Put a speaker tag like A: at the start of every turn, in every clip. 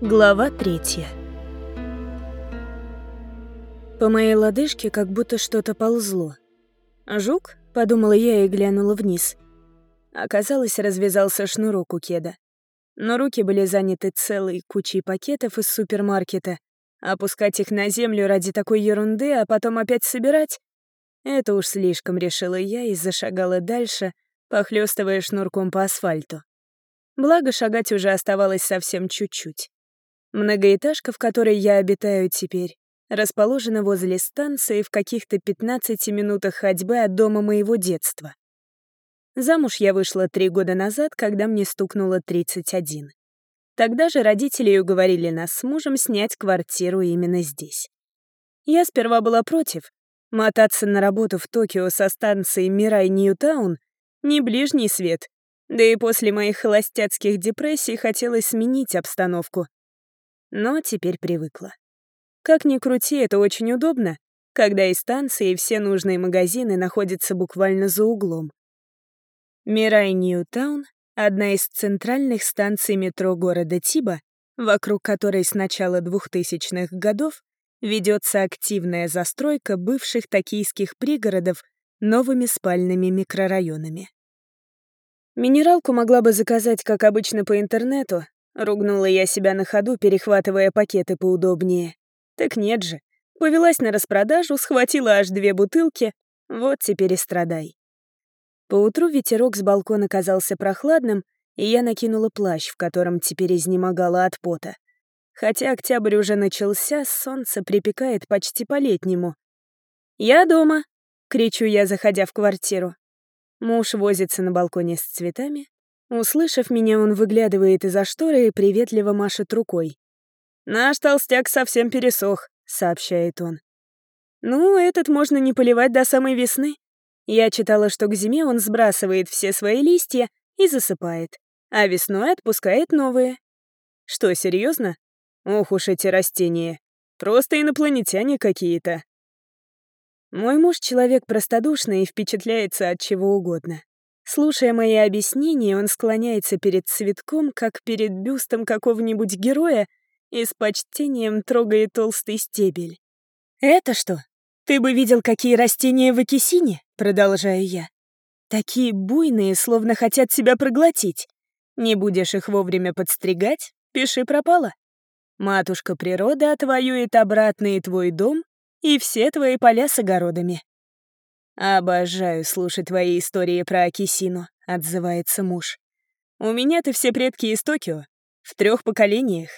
A: Глава третья. По моей лодыжке как будто что-то ползло. «Жук?» — подумала я и глянула вниз. Оказалось, развязался шнурок у кеда. Но руки были заняты целой кучей пакетов из супермаркета. Опускать их на землю ради такой ерунды, а потом опять собирать — это уж слишком, решила я и зашагала дальше, похлёстывая шнурком по асфальту. Благо, шагать уже оставалось совсем чуть-чуть. Многоэтажка, в которой я обитаю теперь, расположена возле станции в каких-то 15 минутах ходьбы от дома моего детства. Замуж я вышла три года назад, когда мне стукнуло 31. Тогда же родители уговорили нас с мужем снять квартиру именно здесь. Я сперва была против. Мотаться на работу в Токио со станции Мирай Ньютаун — не ближний свет. Да и после моих холостяцких депрессий хотелось сменить обстановку но теперь привыкла. Как ни крути, это очень удобно, когда и станции, и все нужные магазины находятся буквально за углом. Мирай Ньютаун — одна из центральных станций метро города Тиба, вокруг которой с начала 2000-х годов ведется активная застройка бывших токийских пригородов новыми спальными микрорайонами. Минералку могла бы заказать, как обычно, по интернету, Ругнула я себя на ходу, перехватывая пакеты поудобнее. Так нет же. Повелась на распродажу, схватила аж две бутылки. Вот теперь и страдай. Поутру ветерок с балкона казался прохладным, и я накинула плащ, в котором теперь изнемогала от пота. Хотя октябрь уже начался, солнце припекает почти по-летнему. «Я дома!» — кричу я, заходя в квартиру. Муж возится на балконе с цветами, Услышав меня, он выглядывает из-за шторы и приветливо машет рукой. «Наш толстяк совсем пересох», — сообщает он. «Ну, этот можно не поливать до самой весны. Я читала, что к зиме он сбрасывает все свои листья и засыпает, а весной отпускает новые». «Что, серьезно? Ох уж эти растения. Просто инопланетяне какие-то». Мой муж человек простодушный и впечатляется от чего угодно. Слушая мои объяснения, он склоняется перед цветком, как перед бюстом какого-нибудь героя, и с почтением трогает толстый стебель. «Это что? Ты бы видел, какие растения в Акисине?» — продолжаю я. «Такие буйные, словно хотят тебя проглотить. Не будешь их вовремя подстригать, пиши пропало. Матушка природа отвоюет обратно и твой дом, и все твои поля с огородами. «Обожаю слушать твои истории про Акисину», — отзывается муж. «У меня-то все предки из Токио, в трех поколениях,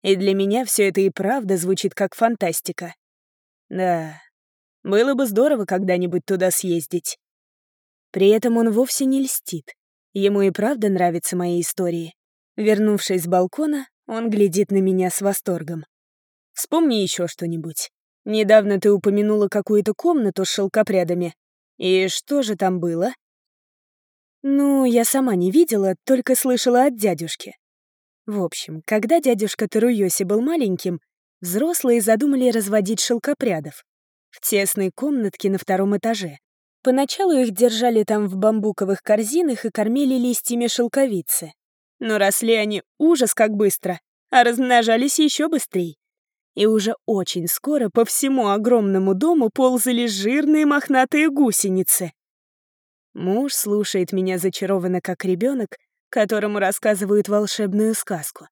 A: и для меня все это и правда звучит как фантастика. Да, было бы здорово когда-нибудь туда съездить». При этом он вовсе не льстит. Ему и правда нравятся мои истории. Вернувшись с балкона, он глядит на меня с восторгом. «Вспомни еще что-нибудь. Недавно ты упомянула какую-то комнату с шелкопрядами. И что же там было? Ну, я сама не видела, только слышала от дядюшки. В общем, когда дядюшка Таруйоси был маленьким, взрослые задумали разводить шелкопрядов в тесной комнатке на втором этаже. Поначалу их держали там в бамбуковых корзинах и кормили листьями шелковицы. Но росли они ужас как быстро, а размножались еще быстрее и уже очень скоро по всему огромному дому ползали жирные мохнатые гусеницы. Муж слушает меня зачарованно, как ребенок, которому рассказывают волшебную сказку.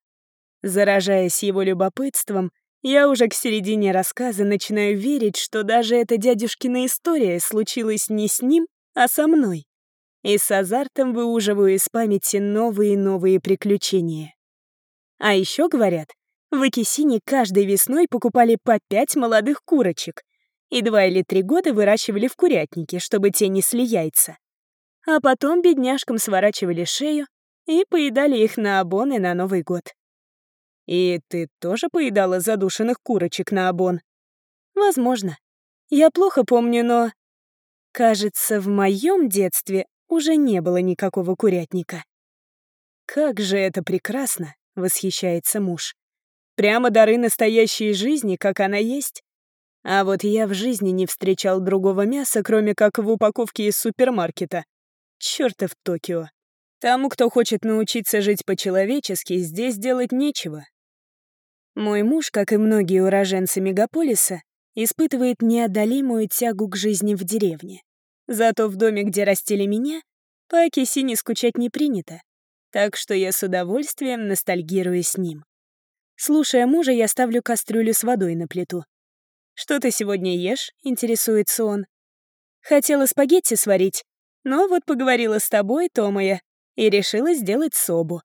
A: Заражаясь его любопытством, я уже к середине рассказа начинаю верить, что даже эта дядюшкина история случилась не с ним, а со мной. И с азартом выуживаю из памяти новые и новые приключения. А еще говорят, в Акисине каждой весной покупали по пять молодых курочек и два или три года выращивали в курятнике, чтобы те несли яйца. А потом бедняжкам сворачивали шею и поедали их на обон и на Новый год. И ты тоже поедала задушенных курочек на обон? Возможно. Я плохо помню, но... Кажется, в моем детстве уже не было никакого курятника. «Как же это прекрасно!» — восхищается муж. Прямо дары настоящей жизни, как она есть. А вот я в жизни не встречал другого мяса, кроме как в упаковке из супермаркета. Чёртов Токио. Тому, кто хочет научиться жить по-человечески, здесь делать нечего. Мой муж, как и многие уроженцы мегаполиса, испытывает неодолимую тягу к жизни в деревне. Зато в доме, где растили меня, по Акисине скучать не принято, так что я с удовольствием ностальгирую с ним. Слушая мужа, я ставлю кастрюлю с водой на плиту. «Что ты сегодня ешь?» — интересуется он. «Хотела спагетти сварить, но вот поговорила с тобой, Томая, и решила сделать собу.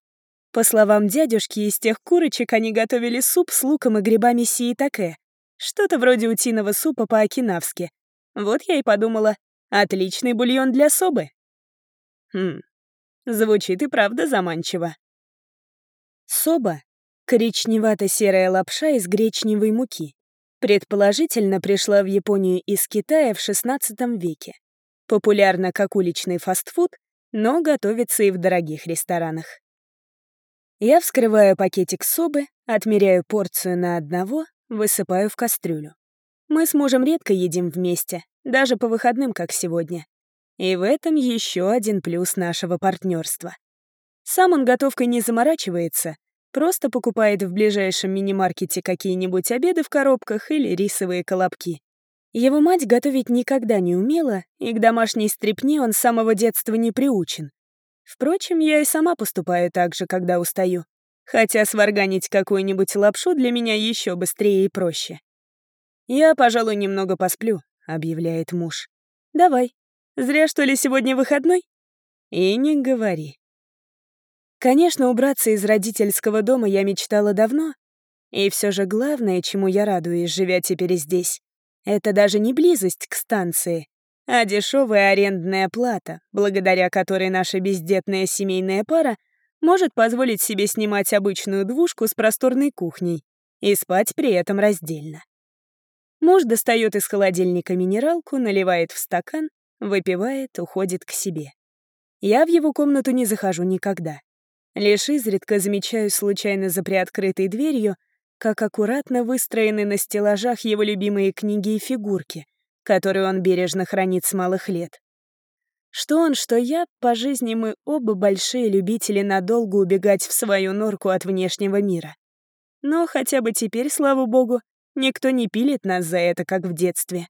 A: По словам дядюшки, из тех курочек они готовили суп с луком и грибами сиитаке. Что-то вроде утиного супа по-окинавски. Вот я и подумала, отличный бульон для собы. Хм, звучит и правда заманчиво. Соба — коричневато-серая лапша из гречневой муки. Предположительно, пришла в Японию из Китая в XVI веке. Популярна как уличный фастфуд, но готовится и в дорогих ресторанах. Я вскрываю пакетик собы, отмеряю порцию на одного, высыпаю в кастрюлю. Мы с мужем редко едим вместе, даже по выходным, как сегодня. И в этом еще один плюс нашего партнерства. Сам он готовкой не заморачивается, просто покупает в ближайшем мини-маркете какие-нибудь обеды в коробках или рисовые колобки. Его мать готовить никогда не умела, и к домашней стрипне он с самого детства не приучен. Впрочем, я и сама поступаю так же, когда устаю. Хотя сварганить какую-нибудь лапшу для меня еще быстрее и проще. «Я, пожалуй, немного посплю», — объявляет муж. «Давай. Зря, что ли, сегодня выходной?» «И не говори». Конечно, убраться из родительского дома я мечтала давно. И все же главное, чему я радуюсь, живя теперь здесь, это даже не близость к станции, а дешевая арендная плата, благодаря которой наша бездетная семейная пара может позволить себе снимать обычную двушку с просторной кухней и спать при этом раздельно. Муж достает из холодильника минералку, наливает в стакан, выпивает, уходит к себе. Я в его комнату не захожу никогда. Лишь изредка замечаю случайно за приоткрытой дверью, как аккуратно выстроены на стеллажах его любимые книги и фигурки, которую он бережно хранит с малых лет. Что он, что я, по жизни мы оба большие любители надолго убегать в свою норку от внешнего мира. Но хотя бы теперь, слава богу, никто не пилит нас за это, как в детстве.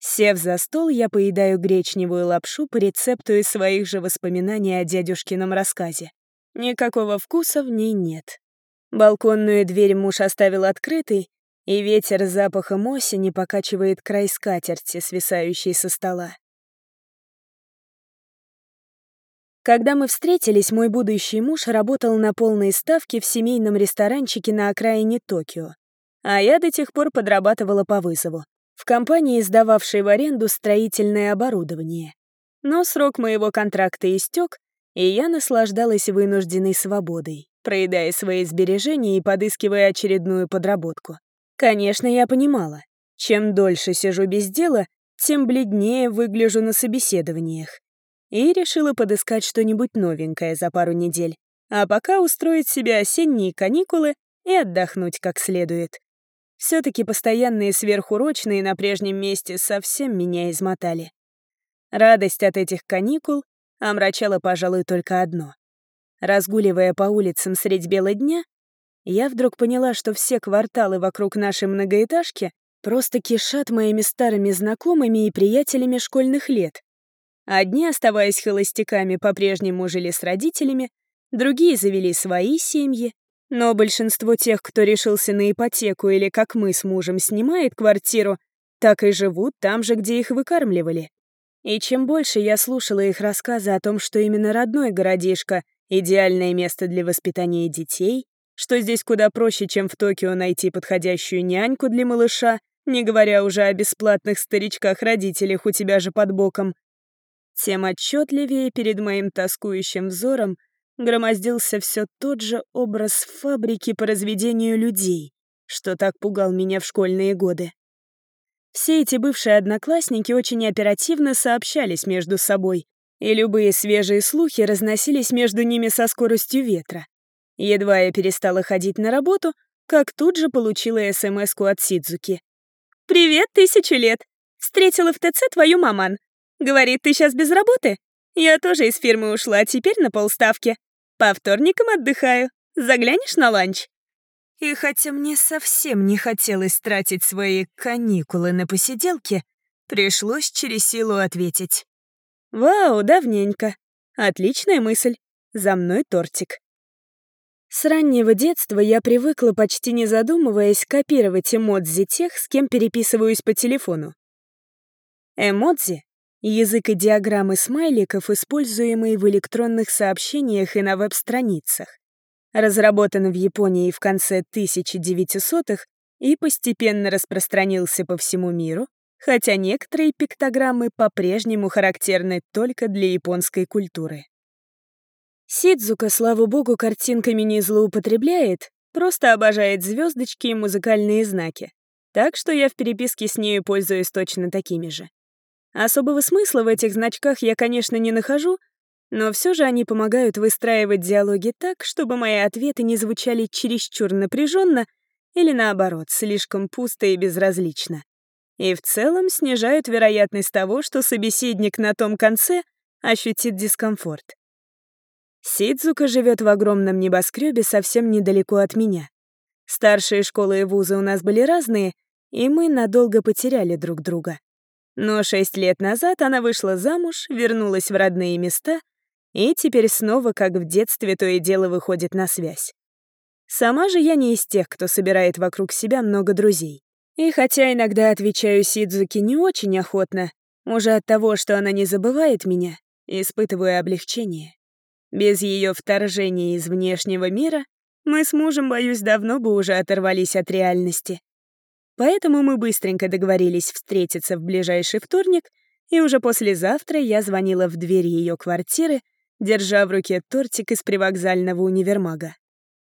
A: Сев за стол, я поедаю гречневую лапшу по рецепту из своих же воспоминаний о дядюшкином рассказе. Никакого вкуса в ней нет. Балконную дверь муж оставил открытой, и ветер с запахом осени покачивает край скатерти, свисающей со стола. Когда мы встретились, мой будущий муж работал на полной ставке в семейном ресторанчике на окраине Токио, а я до тех пор подрабатывала по вызову, в компании, сдававшей в аренду строительное оборудование. Но срок моего контракта истек, и я наслаждалась вынужденной свободой, проедая свои сбережения и подыскивая очередную подработку. Конечно, я понимала. Чем дольше сижу без дела, тем бледнее выгляжу на собеседованиях. И решила подыскать что-нибудь новенькое за пару недель, а пока устроить себе осенние каникулы и отдохнуть как следует. все таки постоянные сверхурочные на прежнем месте совсем меня измотали. Радость от этих каникул омрачала, пожалуй, только одно. Разгуливая по улицам средь бела дня, я вдруг поняла, что все кварталы вокруг нашей многоэтажки просто кишат моими старыми знакомыми и приятелями школьных лет. Одни, оставаясь холостяками, по-прежнему жили с родителями, другие завели свои семьи, но большинство тех, кто решился на ипотеку или, как мы с мужем, снимает квартиру, так и живут там же, где их выкармливали. И чем больше я слушала их рассказы о том, что именно родной городишко — идеальное место для воспитания детей, что здесь куда проще, чем в Токио найти подходящую няньку для малыша, не говоря уже о бесплатных старичках-родителях у тебя же под боком. Тем отчетливее перед моим тоскующим взором громоздился все тот же образ фабрики по разведению людей, что так пугал меня в школьные годы. Все эти бывшие одноклассники очень оперативно сообщались между собой, и любые свежие слухи разносились между ними со скоростью ветра. Едва я перестала ходить на работу, как тут же получила смс от Сидзуки. «Привет, тысячу лет! Встретила в ТЦ твою маман. Говорит, ты сейчас без работы? Я тоже из фирмы ушла, теперь на полставки. По вторникам отдыхаю. Заглянешь на ланч?» И хотя мне совсем не хотелось тратить свои каникулы на посиделки, пришлось через силу ответить. «Вау, давненько. Отличная мысль. За мной тортик». С раннего детства я привыкла, почти не задумываясь, копировать эмодзи тех, с кем переписываюсь по телефону. Эмодзи — язык и диаграммы смайликов, используемые в электронных сообщениях и на веб-страницах. Разработан в Японии в конце 1900-х и постепенно распространился по всему миру, хотя некоторые пиктограммы по-прежнему характерны только для японской культуры. Сидзука, слава богу, картинками не злоупотребляет, просто обожает звездочки и музыкальные знаки. Так что я в переписке с нею пользуюсь точно такими же. Особого смысла в этих значках я, конечно, не нахожу, но все же они помогают выстраивать диалоги так, чтобы мои ответы не звучали чересчур напряженно или, наоборот, слишком пусто и безразлично. И в целом снижают вероятность того, что собеседник на том конце ощутит дискомфорт. Сидзука живет в огромном небоскребе совсем недалеко от меня. Старшие школы и вузы у нас были разные, и мы надолго потеряли друг друга. Но шесть лет назад она вышла замуж, вернулась в родные места и теперь снова, как в детстве, то и дело выходит на связь. Сама же я не из тех, кто собирает вокруг себя много друзей. И хотя иногда отвечаю Сидзуке не очень охотно, уже от того, что она не забывает меня, испытываю облегчение. Без ее вторжения из внешнего мира мы с мужем, боюсь, давно бы уже оторвались от реальности. Поэтому мы быстренько договорились встретиться в ближайший вторник, и уже послезавтра я звонила в дверь ее квартиры, держа в руке тортик из привокзального универмага.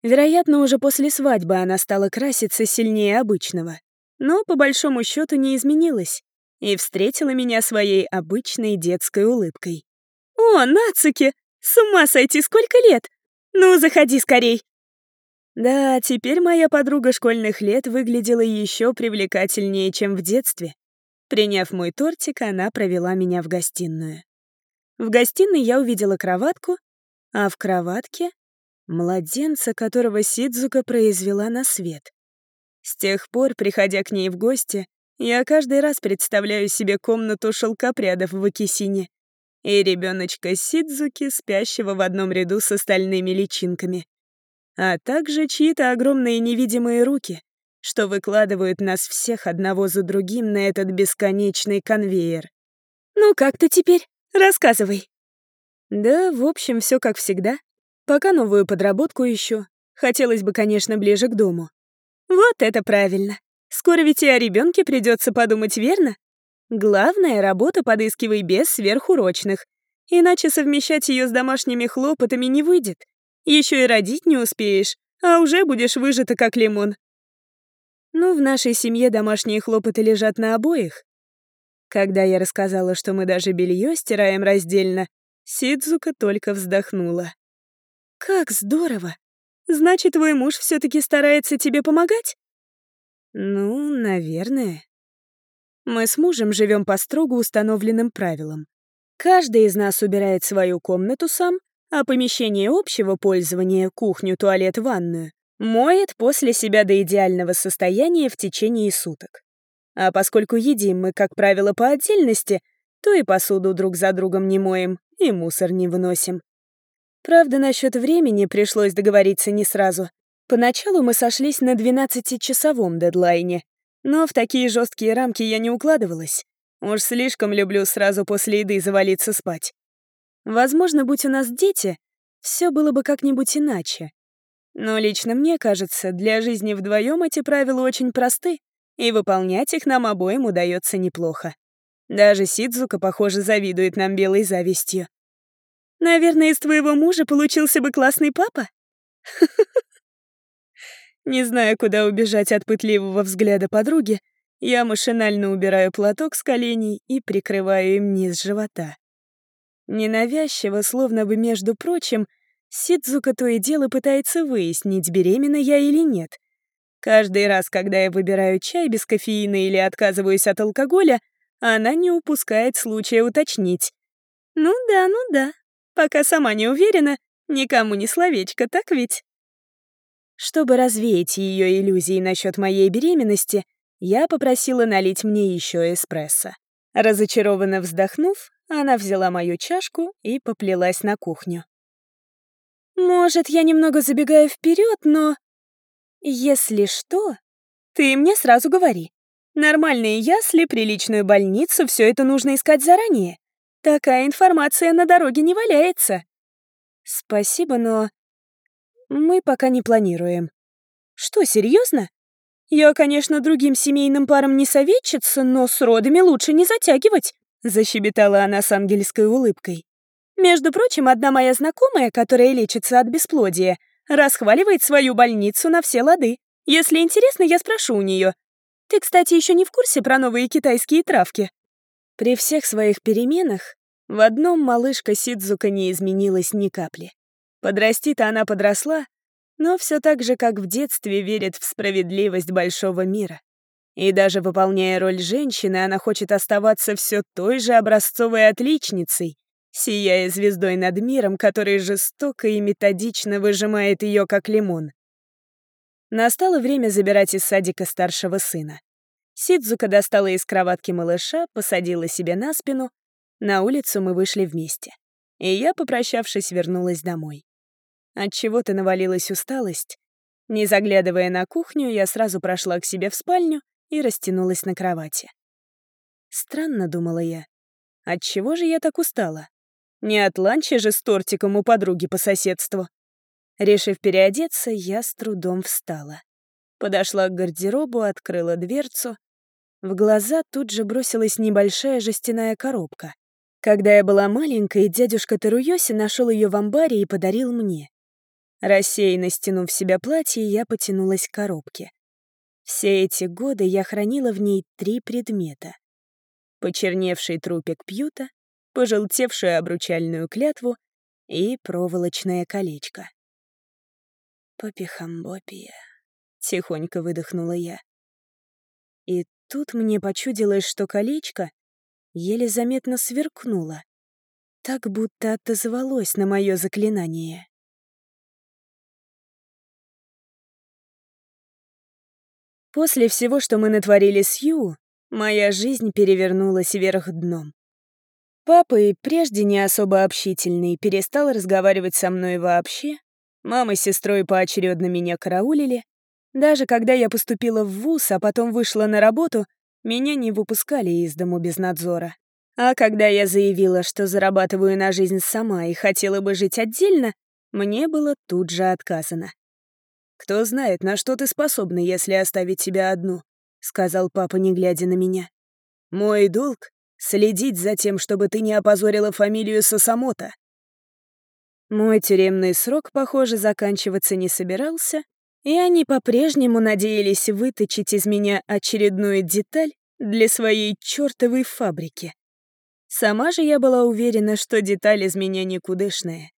A: Вероятно, уже после свадьбы она стала краситься сильнее обычного, но по большому счету не изменилась и встретила меня своей обычной детской улыбкой. «О, Нацуки! С ума сойти, сколько лет! Ну, заходи скорей!» Да, теперь моя подруга школьных лет выглядела еще привлекательнее, чем в детстве. Приняв мой тортик, она провела меня в гостиную. В гостиной я увидела кроватку, а в кроватке — младенца, которого Сидзука произвела на свет. С тех пор, приходя к ней в гости, я каждый раз представляю себе комнату шелкопрядов в Акисине и ребеночка Сидзуки, спящего в одном ряду с остальными личинками, а также чьи-то огромные невидимые руки, что выкладывают нас всех одного за другим на этот бесконечный конвейер. «Ну как ты теперь? Рассказывай». Да, в общем, все как всегда. Пока новую подработку ищу. Хотелось бы, конечно, ближе к дому. Вот это правильно. Скоро ведь и о ребенке придется подумать, верно? Главное, работа подыскивай без сверхурочных, иначе совмещать ее с домашними хлопотами не выйдет. Еще и родить не успеешь, а уже будешь выжата как лимон. Ну, в нашей семье домашние хлопоты лежат на обоих. Когда я рассказала, что мы даже белье стираем раздельно, Сидзука только вздохнула. «Как здорово! Значит, твой муж все таки старается тебе помогать?» «Ну, наверное», мы с мужем живем по строго установленным правилам. Каждый из нас убирает свою комнату сам, а помещение общего пользования, кухню, туалет, ванную, моет после себя до идеального состояния в течение суток. А поскольку едим мы, как правило, по отдельности, то и посуду друг за другом не моем, и мусор не выносим. Правда, насчет времени пришлось договориться не сразу. Поначалу мы сошлись на 12-часовом дедлайне, но в такие жесткие рамки я не укладывалась. Уж слишком люблю сразу после еды завалиться спать. Возможно, будь у нас дети, все было бы как-нибудь иначе. Но лично мне кажется, для жизни вдвоем эти правила очень просты, и выполнять их нам обоим удается неплохо. Даже Сидзука, похоже, завидует нам белой завистью. Наверное, из твоего мужа получился бы классный папа? Не зная, куда убежать от пытливого взгляда подруги, я машинально убираю платок с коленей и прикрываю им низ живота. Ненавязчиво, словно бы между прочим, Сидзука то и дело пытается выяснить, беременна я или нет. Каждый раз, когда я выбираю чай без кофеина или отказываюсь от алкоголя, она не упускает случая уточнить. «Ну да, ну да. Пока сама не уверена, никому не словечко, так ведь?» Чтобы развеять ее иллюзии насчет моей беременности, я попросила налить мне еще эспрессо. Разочарованно вздохнув, она взяла мою чашку и поплелась на кухню. «Может, я немного забегаю вперед, но...» «Если что, ты мне сразу говори. Нормальные ясли, приличную больницу — все это нужно искать заранее. Такая информация на дороге не валяется». «Спасибо, но мы пока не планируем. Что, серьезно? Я, конечно, другим семейным парам не советчица, но с родами лучше не затягивать, защебетала она с ангельской улыбкой. Между прочим, одна моя знакомая, которая лечится от бесплодия, расхваливает свою больницу на все лады. Если интересно, я спрошу у нее. Ты, кстати, еще не в курсе про новые китайские травки? При всех своих переменах в одном малышка Сидзука не изменилась ни капли. Подрасти-то она подросла, но все так же, как в детстве, верит в справедливость большого мира. И даже выполняя роль женщины, она хочет оставаться все той же образцовой отличницей, сияя звездой над миром, который жестоко и методично выжимает ее как лимон. Настало время забирать из садика старшего сына. Сидзука достала из кроватки малыша, посадила себе на спину. На улицу мы вышли вместе. И я, попрощавшись, вернулась домой. От чего то навалилась усталость. Не заглядывая на кухню, я сразу прошла к себе в спальню и растянулась на кровати. Странно, думала я. От чего же я так устала? Не от ланча же с тортиком у подруги по соседству. Решив переодеться, я с трудом встала. Подошла к гардеробу, открыла дверцу. В глаза тут же бросилась небольшая жестяная коробка. Когда я была маленькой, дядюшка Таруйоси нашел ее в амбаре и подарил мне. Рассеянно стянув в себя платье, я потянулась к коробке. Все эти годы я хранила в ней три предмета. Почерневший трупик пьюта, пожелтевшую обручальную клятву и проволочное колечко. «Попихамбопия», — тихонько выдохнула я. И тут мне почудилось, что колечко еле заметно сверкнуло, так будто отозвалось на мое заклинание. После всего, что мы натворили с Ю, моя жизнь перевернулась вверх дном. Папа, и прежде не особо общительный, перестал разговаривать со мной вообще. Мама с сестрой поочередно меня караулили. Даже когда я поступила в ВУЗ, а потом вышла на работу, меня не выпускали из дому без надзора. А когда я заявила, что зарабатываю на жизнь сама и хотела бы жить отдельно, мне было тут же отказано. «Кто знает, на что ты способна, если оставить тебя одну», — сказал папа, не глядя на меня. «Мой долг — следить за тем, чтобы ты не опозорила фамилию Сосамота». Мой тюремный срок, похоже, заканчиваться не собирался, и они по-прежнему надеялись выточить из меня очередную деталь для своей чертовой фабрики. Сама же я была уверена, что деталь из меня никудышная.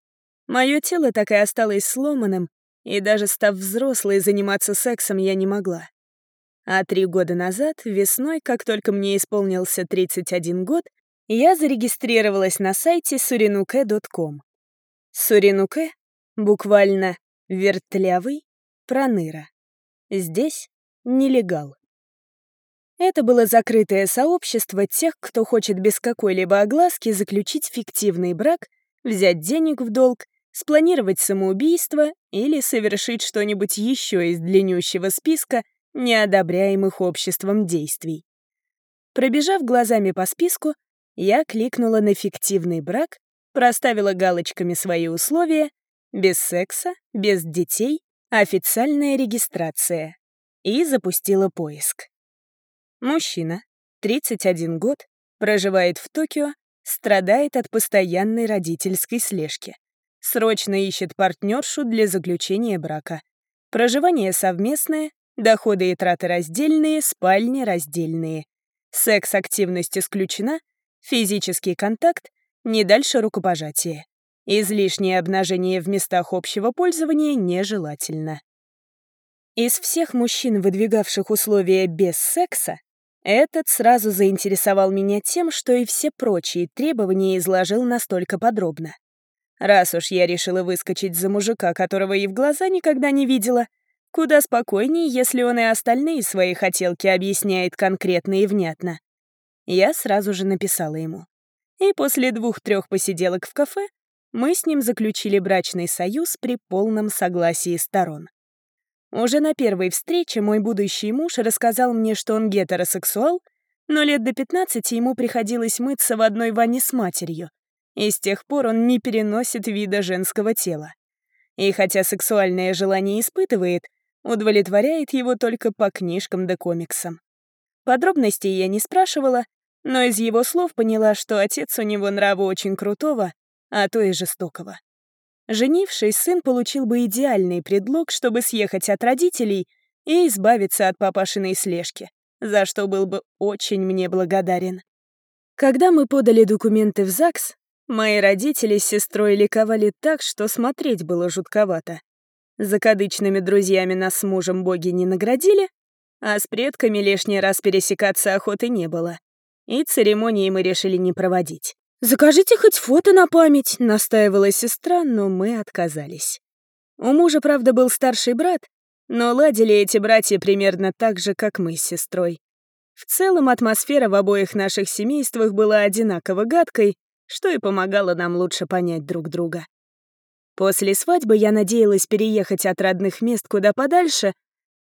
A: Мое тело так и осталось сломанным, и даже став взрослой, заниматься сексом я не могла. А три года назад, весной, как только мне исполнился 31 год, я зарегистрировалась на сайте surinuke.com. Суринуке буквально «вертлявый», «проныра». Здесь нелегал. Это было закрытое сообщество тех, кто хочет без какой-либо огласки заключить фиктивный брак, взять денег в долг спланировать самоубийство или совершить что-нибудь еще из длиннющего списка неодобряемых обществом действий. Пробежав глазами по списку, я кликнула на фиктивный брак, проставила галочками свои условия без секса, без детей, официальная регистрация и запустила поиск. Мужчина, 31 год, проживает в Токио, страдает от постоянной родительской слежки. Срочно исчет партнершу для заключения брака. Проживание совместное, доходы и траты раздельные, спальни раздельные. Секс-активность исключена, физический контакт не дальше рукопожатия. Излишнее обнажение в местах общего пользования нежелательно. Из всех мужчин, выдвигавших условия без секса, этот сразу заинтересовал меня тем, что и все прочие требования изложил настолько подробно. Раз уж я решила выскочить за мужика, которого и в глаза никогда не видела, Куда спокойнее, если он и остальные свои хотелки объясняет конкретно и внятно. Я сразу же написала ему. И после двух-трех посиделок в кафе мы с ним заключили брачный союз при полном согласии сторон. Уже на первой встрече мой будущий муж рассказал мне, что он гетеросексуал, но лет до 15 ему приходилось мыться в одной ванне с матерью, и с тех пор он не переносит вида женского тела. И хотя сексуальное желание испытывает, удовлетворяет его только по книжкам да комиксам. Подробностей я не спрашивала, но из его слов поняла, что отец у него нрава очень крутого, а то и жестокого. Женившись, сын получил бы идеальный предлог, чтобы съехать от родителей и избавиться от папашиной слежки, за что был бы очень мне благодарен. Когда мы подали документы в ЗАГС, мои родители с сестрой ликовали так, что смотреть было жутковато. Закадычными друзьями нас с мужем боги не наградили, а с предками лишний раз пересекаться охоты не было. И церемонии мы решили не проводить. «Закажите хоть фото на память», — настаивала сестра, но мы отказались. У мужа, правда, был старший брат, но ладили эти братья примерно так же, как мы с сестрой. В целом атмосфера в обоих наших семействах была одинаково гадкой, что и помогало нам лучше понять друг друга. После свадьбы я надеялась переехать от родных мест куда подальше,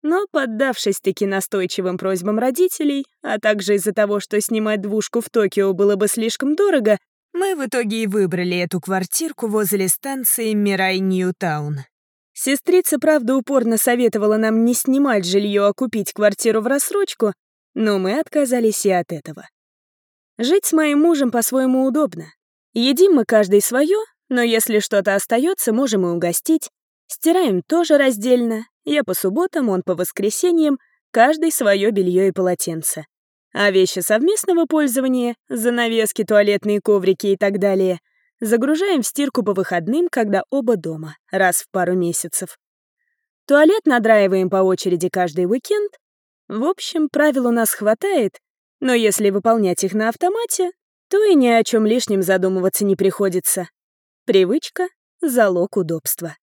A: но, поддавшись-таки настойчивым просьбам родителей, а также из-за того, что снимать двушку в Токио было бы слишком дорого, мы в итоге и выбрали эту квартирку возле станции Мирай Ньютаун. Сестрица, правда, упорно советовала нам не снимать жилье, а купить квартиру в рассрочку, но мы отказались и от этого. Жить с моим мужем по-своему удобно. Едим мы каждый свое, но если что-то остается, можем и угостить. Стираем тоже раздельно, я по субботам, он по воскресеньям, каждый свое белье и полотенце. А вещи совместного пользования, занавески, туалетные коврики и так далее, загружаем в стирку по выходным, когда оба дома, раз в пару месяцев. Туалет надраиваем по очереди каждый уикенд. В общем, правил у нас хватает, но если выполнять их на автомате, то и ни о чем лишнем задумываться не приходится. Привычка — залог удобства.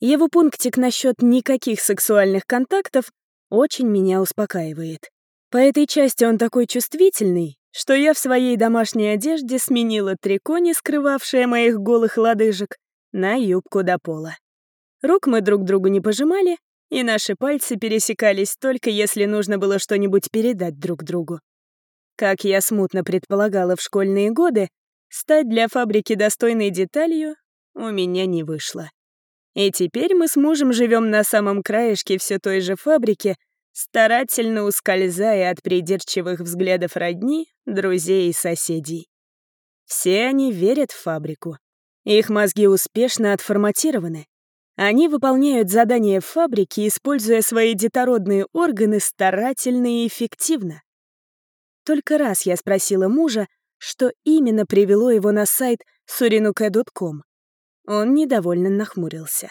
A: Его пунктик насчет никаких сексуальных контактов очень меня успокаивает. По этой части он такой чувствительный, что я в своей домашней одежде сменила трико, не скрывавшее моих голых лодыжек, на юбку до пола. Рук мы друг другу не пожимали, и наши пальцы пересекались только если нужно было что-нибудь передать друг другу. Как я смутно предполагала в школьные годы, стать для фабрики достойной деталью у меня не вышло. И теперь мы с мужем живем на самом краешке все той же фабрики, старательно ускользая от придирчивых взглядов родни, друзей и соседей. Все они верят в фабрику. Их мозги успешно отформатированы. Они выполняют задания в фабрике, используя свои детородные органы старательно и эффективно. Только раз я спросила мужа, что именно привело его на сайт surinuke.com. Он недовольно нахмурился.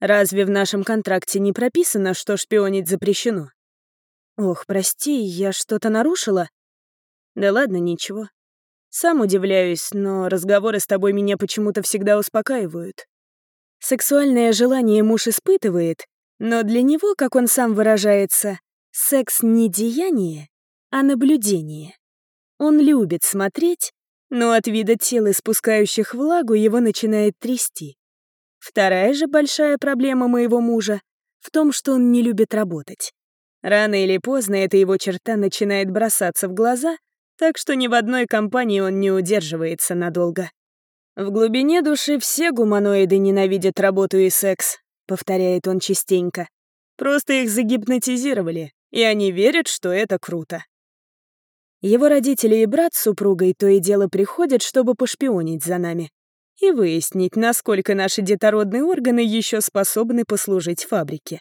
A: «Разве в нашем контракте не прописано, что шпионить запрещено?» «Ох, прости, я что-то нарушила?» «Да ладно, ничего. Сам удивляюсь, но разговоры с тобой меня почему-то всегда успокаивают. Сексуальное желание муж испытывает, но для него, как он сам выражается, секс не деяние, а наблюдение. Он любит смотреть, но от вида тел, испускающих влагу, его начинает трясти. Вторая же большая проблема моего мужа в том, что он не любит работать. Рано или поздно эта его черта начинает бросаться в глаза, так что ни в одной компании он не удерживается надолго. «В глубине души все гуманоиды ненавидят работу и секс», — повторяет он частенько. «Просто их загипнотизировали, и они верят, что это круто». Его родители и брат с супругой то и дело приходят, чтобы пошпионить за нами и выяснить, насколько наши детородные органы еще способны послужить фабрике.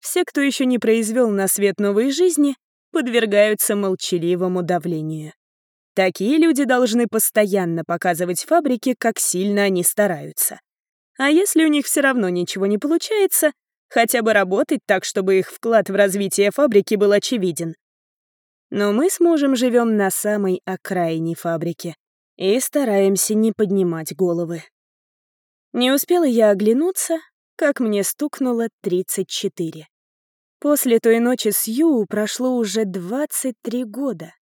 A: Все, кто еще не произвел на свет новой жизни, подвергаются молчаливому давлению. Такие люди должны постоянно показывать фабрике, как сильно они стараются. А если у них все равно ничего не получается, хотя бы работать так, чтобы их вклад в развитие фабрики был очевиден. Но мы с мужем живем на самой окраине фабрики и стараемся не поднимать головы. Не успела я оглянуться, как мне стукнуло 34. После той ночи с Ю прошло уже 23 года.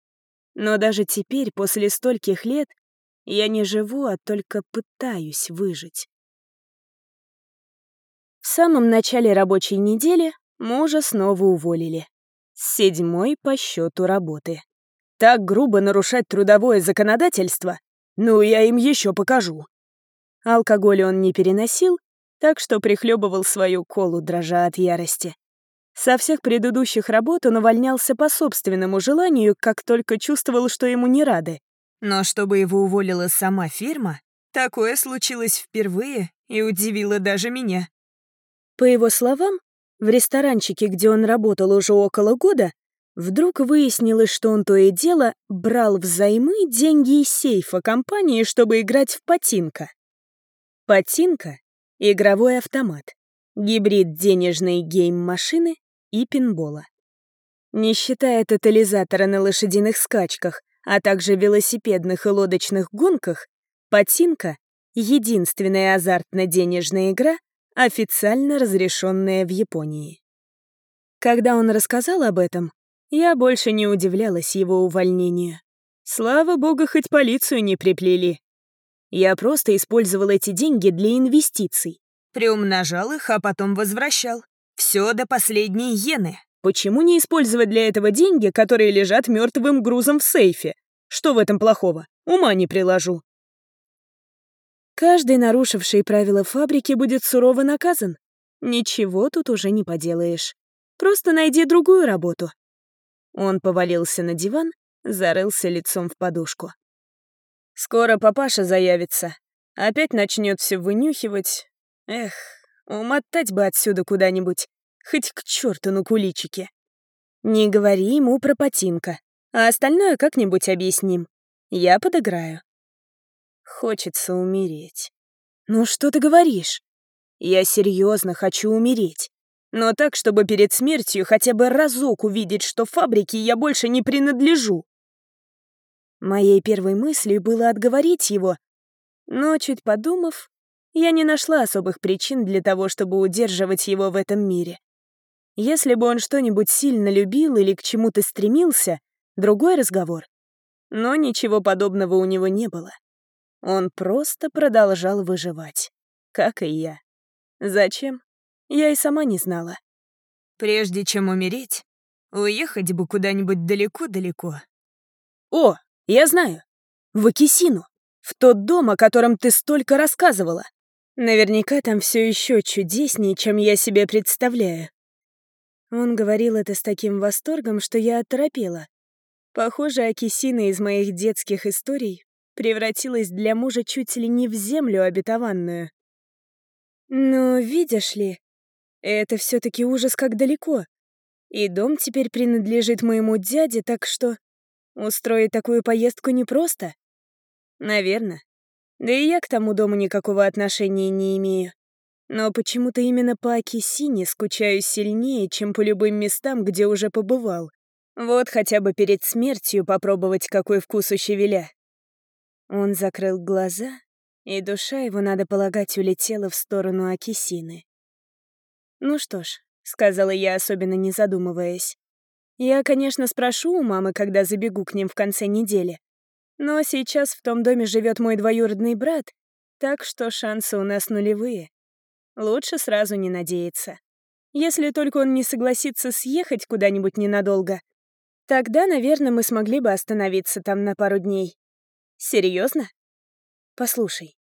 A: Но даже теперь, после стольких лет, я не живу, а только пытаюсь выжить. В самом начале рабочей недели мужа снова уволили. Седьмой по счету работы. Так грубо нарушать трудовое законодательство? Ну, я им еще покажу. Алкоголь он не переносил, так что прихлебывал свою колу, дрожа от ярости. Со всех предыдущих работ он увольнялся по собственному желанию, как только чувствовал, что ему не рады. Но чтобы его уволила сама фирма, такое случилось впервые и удивило даже меня. По его словам, в ресторанчике, где он работал уже около года, Вдруг выяснилось, что он то и дело брал взаймы деньги из сейфа компании, чтобы играть в патинка. Патинка — игровой автомат, гибрид денежной гейм-машины и пинбола. Не считая тотализатора на лошадиных скачках, а также велосипедных и лодочных гонках, патинка — единственная азартно-денежная игра, официально разрешенная в Японии. Когда он рассказал об этом, я больше не удивлялась его увольнению. Слава богу, хоть полицию не приплели. Я просто использовал эти деньги для инвестиций. Приумножал их, а потом возвращал. Все до последней иены. Почему не использовать для этого деньги, которые лежат мертвым грузом в сейфе? Что в этом плохого? Ума не приложу. Каждый, нарушивший правила фабрики, будет сурово наказан. Ничего тут уже не поделаешь. Просто найди другую работу. Он повалился на диван, зарылся лицом в подушку. «Скоро папаша заявится. Опять начнет все вынюхивать. Эх, умотать бы отсюда куда-нибудь. Хоть к черту на куличике. Не говори ему про потинка, а остальное как-нибудь объясним. Я подыграю». Хочется умереть. «Ну что ты говоришь? Я серьезно хочу умереть но так, чтобы перед смертью хотя бы разок увидеть, что фабрике я больше не принадлежу. Моей первой мыслью было отговорить его, но, чуть подумав, я не нашла особых причин для того, чтобы удерживать его в этом мире. Если бы он что-нибудь сильно любил или к чему-то стремился, другой разговор. Но ничего подобного у него не было. Он просто продолжал выживать, как и я. Зачем? Я и сама не знала. Прежде чем умереть, уехать бы куда-нибудь далеко-далеко. О, я знаю. В Акисину. В тот дом, о котором ты столько рассказывала. Наверняка там все еще чудеснее, чем я себе представляю. Он говорил это с таким восторгом, что я оторопела. Похоже, Акисина из моих детских историй превратилась для мужа чуть ли не в землю обетованную. Но, видишь ли, это все-таки ужас как далеко. И дом теперь принадлежит моему дяде, так что устроить такую поездку непросто. Наверное. Да и я к тому дому никакого отношения не имею. Но почему-то именно по Акисине скучаю сильнее, чем по любым местам, где уже побывал. Вот хотя бы перед смертью попробовать, какой вкус у щавеля. Он закрыл глаза, и душа его, надо полагать, улетела в сторону Акисины. «Ну что ж», — сказала я, особенно не задумываясь. «Я, конечно, спрошу у мамы, когда забегу к ним в конце недели. Но сейчас в том доме живет мой двоюродный брат, так что шансы у нас нулевые. Лучше сразу не надеяться. Если только он не согласится съехать куда-нибудь ненадолго, тогда, наверное, мы смогли бы остановиться там на пару дней. Серьезно? Послушай,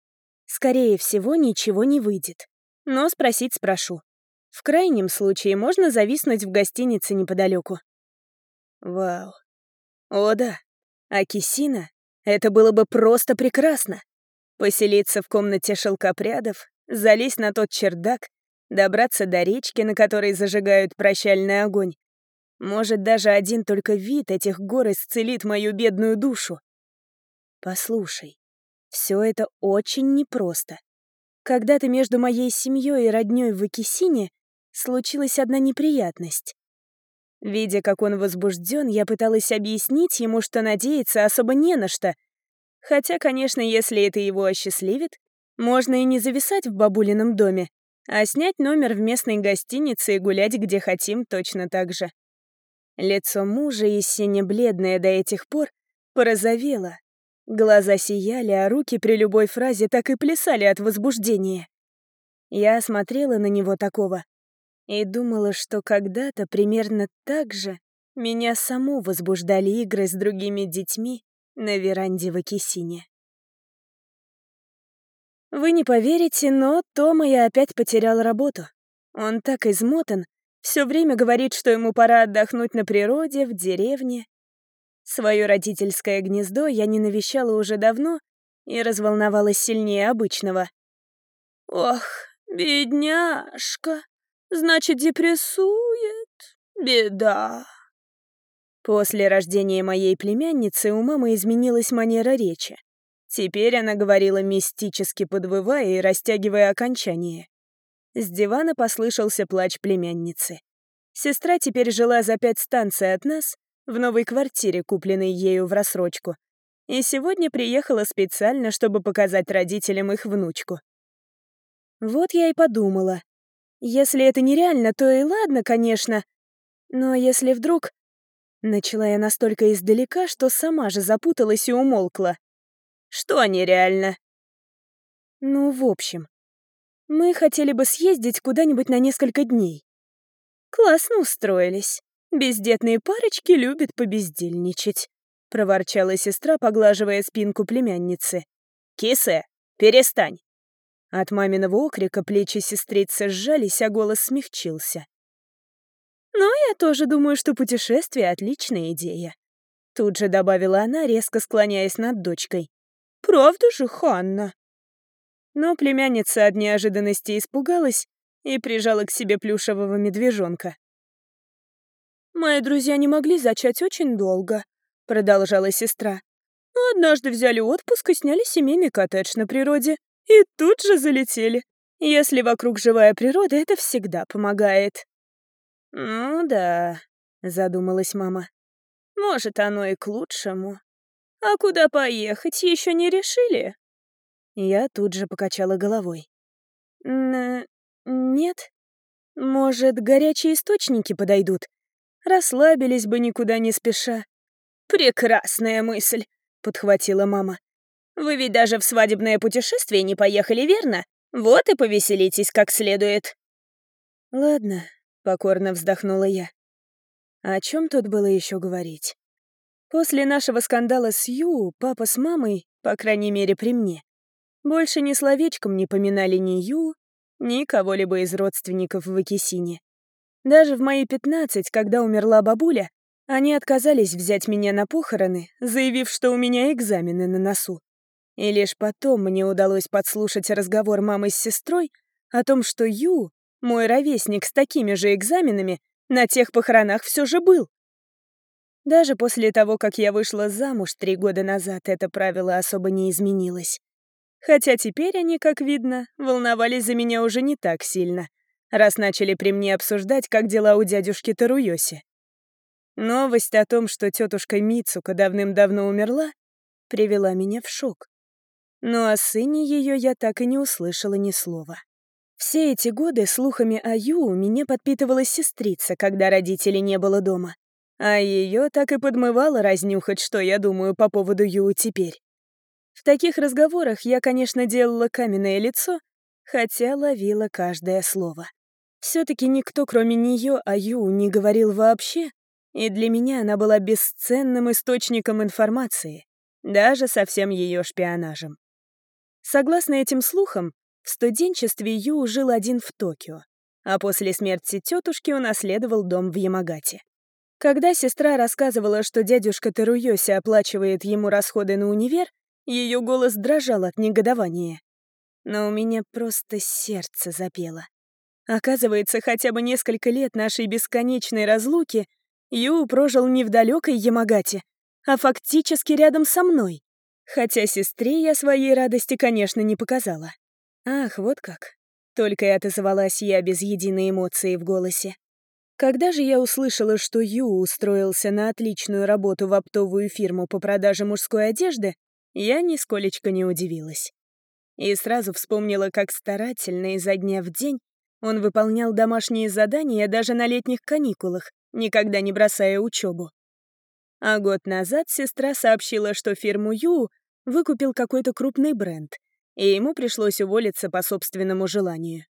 A: скорее всего, ничего не выйдет. Но спросить спрошу. В крайнем случае можно зависнуть в гостинице неподалеку. Вау. О да, а Кисина — это было бы просто прекрасно. Поселиться в комнате шелкопрядов, залезть на тот чердак, добраться до речки, на которой зажигают прощальный огонь. Может, даже один только вид этих гор исцелит мою бедную душу. Послушай, все это очень непросто. Когда-то между моей семьей и роднёй в Акисине случилась одна неприятность. Видя, как он возбужден, я пыталась объяснить ему, что надеяться особо не на что. Хотя, конечно, если это его осчастливит, можно и не зависать в бабулином доме. А снять номер в местной гостинице и гулять где хотим точно так же. Лицо мужа, и сине-бледное до этих пор, порозовело. Глаза сияли, а руки при любой фразе так и плясали от возбуждения. Я смотрела на него такого и думала, что когда-то примерно так же меня саму возбуждали игры с другими детьми на веранде в Акисине. Вы не поверите, но Тома я опять потерял работу. Он так измотан, все время говорит, что ему пора отдохнуть на природе, в деревне. Свое родительское гнездо я не навещала уже давно и разволновалась сильнее обычного. «Ох, бедняжка, значит, депрессует? Беда!» После рождения моей племянницы у мамы изменилась манера речи. Теперь она говорила мистически подвывая и растягивая окончание. С дивана послышался плач племянницы. Сестра теперь жила за пять станций от нас, в новой квартире, купленной ею в рассрочку, и сегодня приехала специально, чтобы показать родителям их внучку. Вот я и подумала. Если это нереально, то и ладно, конечно. Но если вдруг... Начала я настолько издалека, что сама же запуталась и умолкла. Что нереально? Ну, в общем, мы хотели бы съездить куда-нибудь на несколько дней. Классно устроились. Бездетные парочки любят побездельничать, проворчала сестра, поглаживая спинку племянницы. Кисе, перестань. От маминого окрика плечи сестрицы сжались, а голос смягчился. «Но я тоже думаю, что путешествие — отличная идея», — тут же добавила она, резко склоняясь над дочкой. «Правда же, Ханна?» Но племянница от неожиданности испугалась и прижала к себе плюшевого медвежонка. «Мои друзья не могли зачать очень долго», — продолжала сестра. «Но однажды взяли отпуск и сняли семейный коттедж на природе. И тут же залетели. Если вокруг живая природа, это всегда помогает». «Ну да», — задумалась мама. «Может, оно и к лучшему. А куда поехать, еще не решили?» Я тут же покачала головой. Нет. Может, горячие источники подойдут? Расслабились бы никуда не спеша. Прекрасная мысль, подхватила мама. Вы ведь даже в свадебное путешествие не поехали, верно? Вот и повеселитесь как следует. Ладно, покорно вздохнула я. О чем тут было еще говорить? После нашего скандала с Ю, папа с мамой, по крайней мере при мне, больше ни словечком не поминали ни Ю, ни кого-либо из родственников в Акисине. Даже в мои пятнадцать, когда умерла бабуля, они отказались взять меня на похороны, заявив, что у меня экзамены на носу. И лишь потом мне удалось подслушать разговор мамы с сестрой о том, что Ю, мой ровесник с такими же экзаменами, на тех похоронах все же был. Даже после того, как я вышла замуж три года назад, это правило особо не изменилось. Хотя теперь они, как видно, волновались за меня уже не так сильно, раз начали при мне обсуждать, как дела у дядюшки Таруёси. Новость о том, что тетушка Мицука давным-давно умерла, привела меня в шок. Но о сыне ее я так и не услышала ни слова. Все эти годы слухами о Ю меня подпитывала сестрица, когда родителей не было дома. А ее так и подмывало разнюхать, что я думаю по поводу Ю теперь. В таких разговорах я, конечно, делала каменное лицо, хотя ловила каждое слово. Все-таки никто, кроме нее, о Ю не говорил вообще, и для меня она была бесценным источником информации, даже со всем ее шпионажем. Согласно этим слухам, в студенчестве Ю жил один в Токио, а после смерти тетушки унаследовал дом в Ямагате. Когда сестра рассказывала, что дядюшка Теруёси оплачивает ему расходы на универ, ее голос дрожал от негодования. Но у меня просто сердце запело. Оказывается, хотя бы несколько лет нашей бесконечной разлуки Ю прожил не в далекой Ямагате, а фактически рядом со мной. Хотя сестре я своей радости, конечно, не показала. Ах, вот как. Только и отозвалась я без единой эмоции в голосе. Когда же я услышала, что Ю устроился на отличную работу в оптовую фирму по продаже мужской одежды, я нисколечко не удивилась. И сразу вспомнила, как старательно изо дня в день Он выполнял домашние задания даже на летних каникулах, никогда не бросая учебу. А год назад сестра сообщила, что фирму Ю выкупил какой-то крупный бренд, и ему пришлось уволиться по собственному желанию.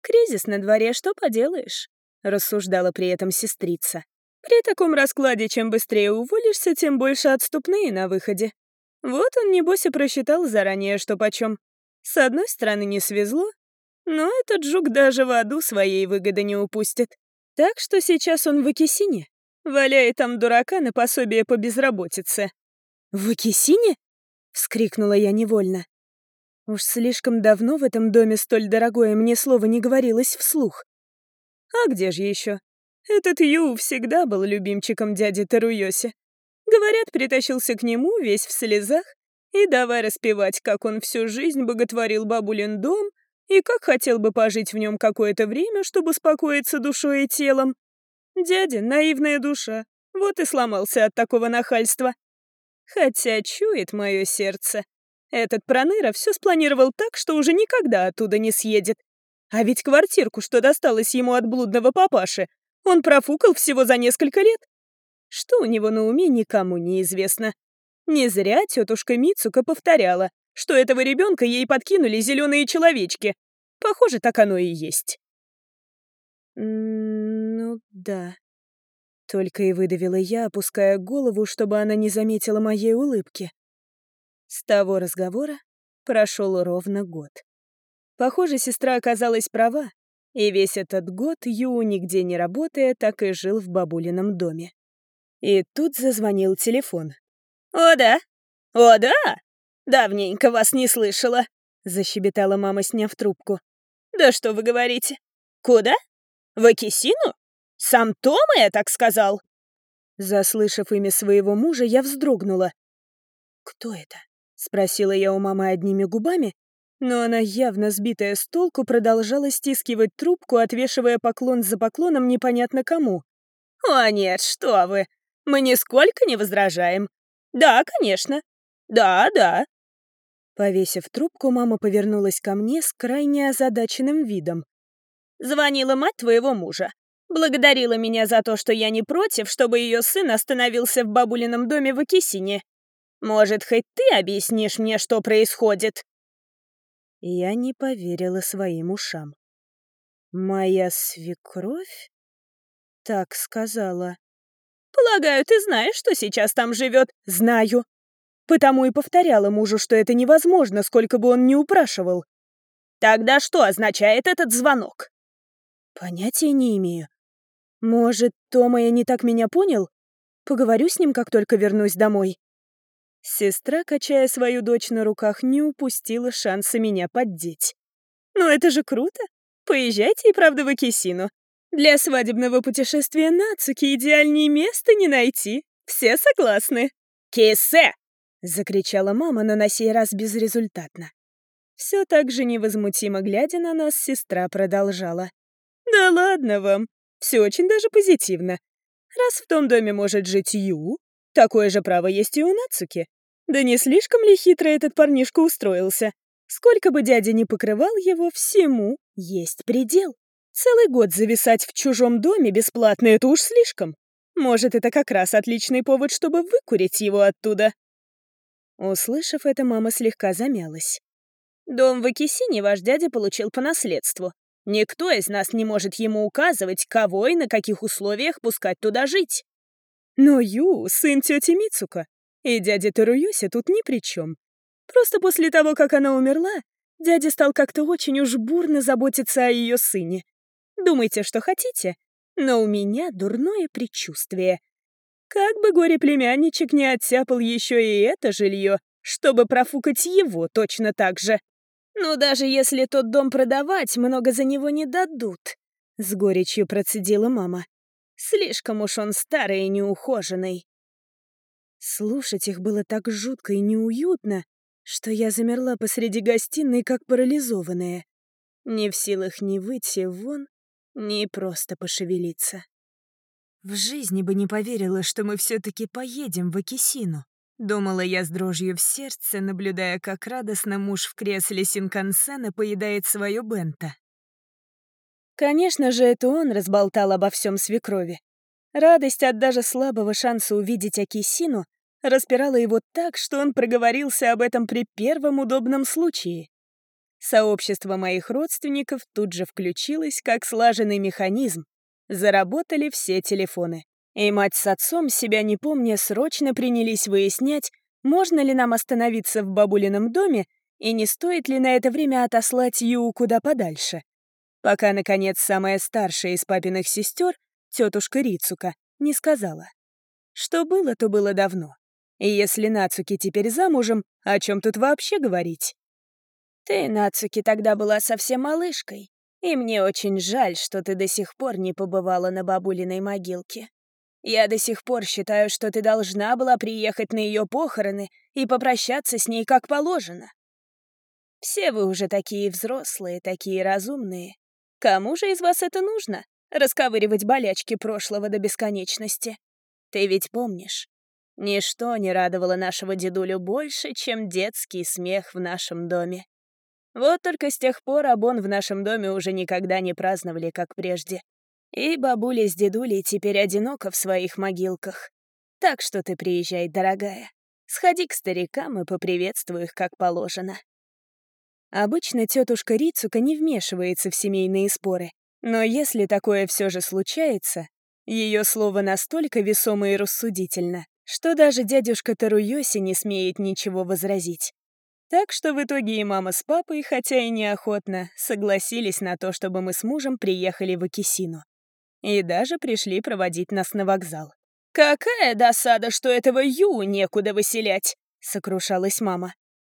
A: «Кризис на дворе, что поделаешь?» — рассуждала при этом сестрица. «При таком раскладе, чем быстрее уволишься, тем больше отступные на выходе. Вот он, небось, и просчитал заранее, что почем. С одной стороны, не свезло, но этот жук даже в аду своей выгоды не упустит. Так что сейчас он в Акисине, валяет там дурака на пособие по безработице. «В Акисине?» — вскрикнула я невольно. Уж слишком давно в этом доме столь дорогое мне слово не говорилось вслух. А где же еще? Этот Ю всегда был любимчиком дяди Таруйоси. Говорят, притащился к нему весь в слезах и давай распевать, как он всю жизнь боготворил бабулин дом и как хотел бы пожить в нем какое-то время, чтобы успокоиться душой и телом. Дядя — наивная душа, вот и сломался от такого нахальства. Хотя чует мое сердце. Этот проныра все спланировал так, что уже никогда оттуда не съедет. А ведь квартирку, что досталось ему от блудного папаши, он профукал всего за несколько лет. Что у него на уме, никому не известно. Не зря тетушка Мицука повторяла, что этого ребенка ей подкинули зеленые человечки. Похоже, так оно и есть. «Ну да», — только и выдавила я, опуская голову, чтобы она не заметила моей улыбки. С того разговора прошел ровно год. Похоже, сестра оказалась права, и весь этот год Ю, нигде не работая, так и жил в бабулином доме. И тут зазвонил телефон. «О да! О да! Давненько вас не слышала!» — защебетала мама, сняв трубку. «Да что вы говорите? Куда? В Акисину? Сам Тома так сказал?» Заслышав имя своего мужа, я вздрогнула. «Кто это?» — спросила я у мамы одними губами, но она, явно сбитая с толку, продолжала стискивать трубку, отвешивая поклон за поклоном непонятно кому. «О, нет, что вы! Мы нисколько не возражаем. Да, конечно. Да, да». Повесив трубку, мама повернулась ко мне с крайне озадаченным видом. «Звонила мать твоего мужа. Благодарила меня за то, что я не против, чтобы ее сын остановился в бабулином доме в Акисине. Может, хоть ты объяснишь мне, что происходит?» Я не поверила своим ушам. «Моя свекровь?» Так сказала. «Полагаю, ты знаешь, что сейчас там живет?» «Знаю. Потому и повторяла мужу, что это невозможно, сколько бы он ни упрашивал». «Тогда что означает этот звонок?» «Понятия не имею. Может, Тома я не так меня понял? Поговорю с ним, как только вернусь домой». Сестра, качая свою дочь на руках, не упустила шанса меня поддеть. «Ну это же круто! Поезжайте и правда в Акисину. Для свадебного путешествия Нацуки идеальнее места не найти. Все согласны?» «Кисе!» — закричала мама, но на сей раз безрезультатно. Все так же невозмутимо глядя на нас, сестра продолжала. «Да ладно вам, все очень даже позитивно. Раз в том доме может жить Ю, такое же право есть и у Нацуки. Да не слишком ли хитро этот парнишка устроился? Сколько бы дядя ни покрывал его, всему есть предел. Целый год зависать в чужом доме бесплатно — это уж слишком. Может, это как раз отличный повод, чтобы выкурить его оттуда. Услышав это, мама слегка замялась. «Дом в Акисине ваш дядя получил по наследству. Никто из нас не может ему указывать, кого и на каких условиях пускать туда жить. Но Ю — сын тети Мицука, и дядя Таруюся тут ни при чем. Просто после того, как она умерла, дядя стал как-то очень уж бурно заботиться о ее сыне. Думайте, что хотите, но у меня дурное предчувствие. Как бы горе-племянничек не оттяпал еще и это жилье, чтобы профукать его точно так же. Ну, даже если тот дом продавать, много за него не дадут, — с горечью процедила мама. Слишком уж он старый и неухоженный. Слушать их было так жутко и неуютно, что я замерла посреди гостиной, как парализованная. Не в силах ни выйти вон, ни просто пошевелиться. В жизни бы не поверила, что мы все-таки поедем в Акисину. Думала я с дрожью в сердце, наблюдая, как радостно муж в кресле Синкансена поедает свое бента. Конечно же, это он разболтал обо всем свекрови. Радость от даже слабого шанса увидеть Акисину распирала его так, что он проговорился об этом при первом удобном случае. Сообщество моих родственников тут же включилось, как слаженный механизм. Заработали все телефоны. И мать с отцом, себя не помня, срочно принялись выяснять, можно ли нам остановиться в бабулином доме и не стоит ли на это время отослать Ю куда подальше. Пока, наконец, самая старшая из папиных сестер, тетушка Рицука, не сказала. Что было, то было давно. И если Нацуки теперь замужем, о чем тут вообще говорить?
B: Ты, Нацуки, тогда была совсем малышкой, и мне очень жаль, что ты до сих пор не побывала на бабулиной могилке. Я до сих пор считаю, что ты должна была приехать на ее похороны и попрощаться с ней как положено. Все вы уже такие взрослые, такие разумные. Кому же из вас это нужно? Расковыривать болячки прошлого до бесконечности. Ты ведь помнишь, ничто не радовало нашего дедулю больше, чем детский смех в нашем доме. Вот только с тех пор Абон в нашем доме уже никогда не праздновали, как прежде. И бабуля с дедулей теперь одиноко в своих могилках. Так что ты приезжай, дорогая. Сходи к старикам и поприветствуй их, как положено. Обычно тетушка Рицука не вмешивается в семейные споры, но если такое все же случается, ее слово настолько весомо и рассудительно, что даже дядюшка Таруйоси не смеет ничего возразить. Так что в итоге и мама с папой, хотя и неохотно, согласились на то, чтобы мы с мужем приехали в Акисину. И даже пришли проводить нас на вокзал. «Какая досада, что этого Ю некуда выселять!» — сокрушалась мама.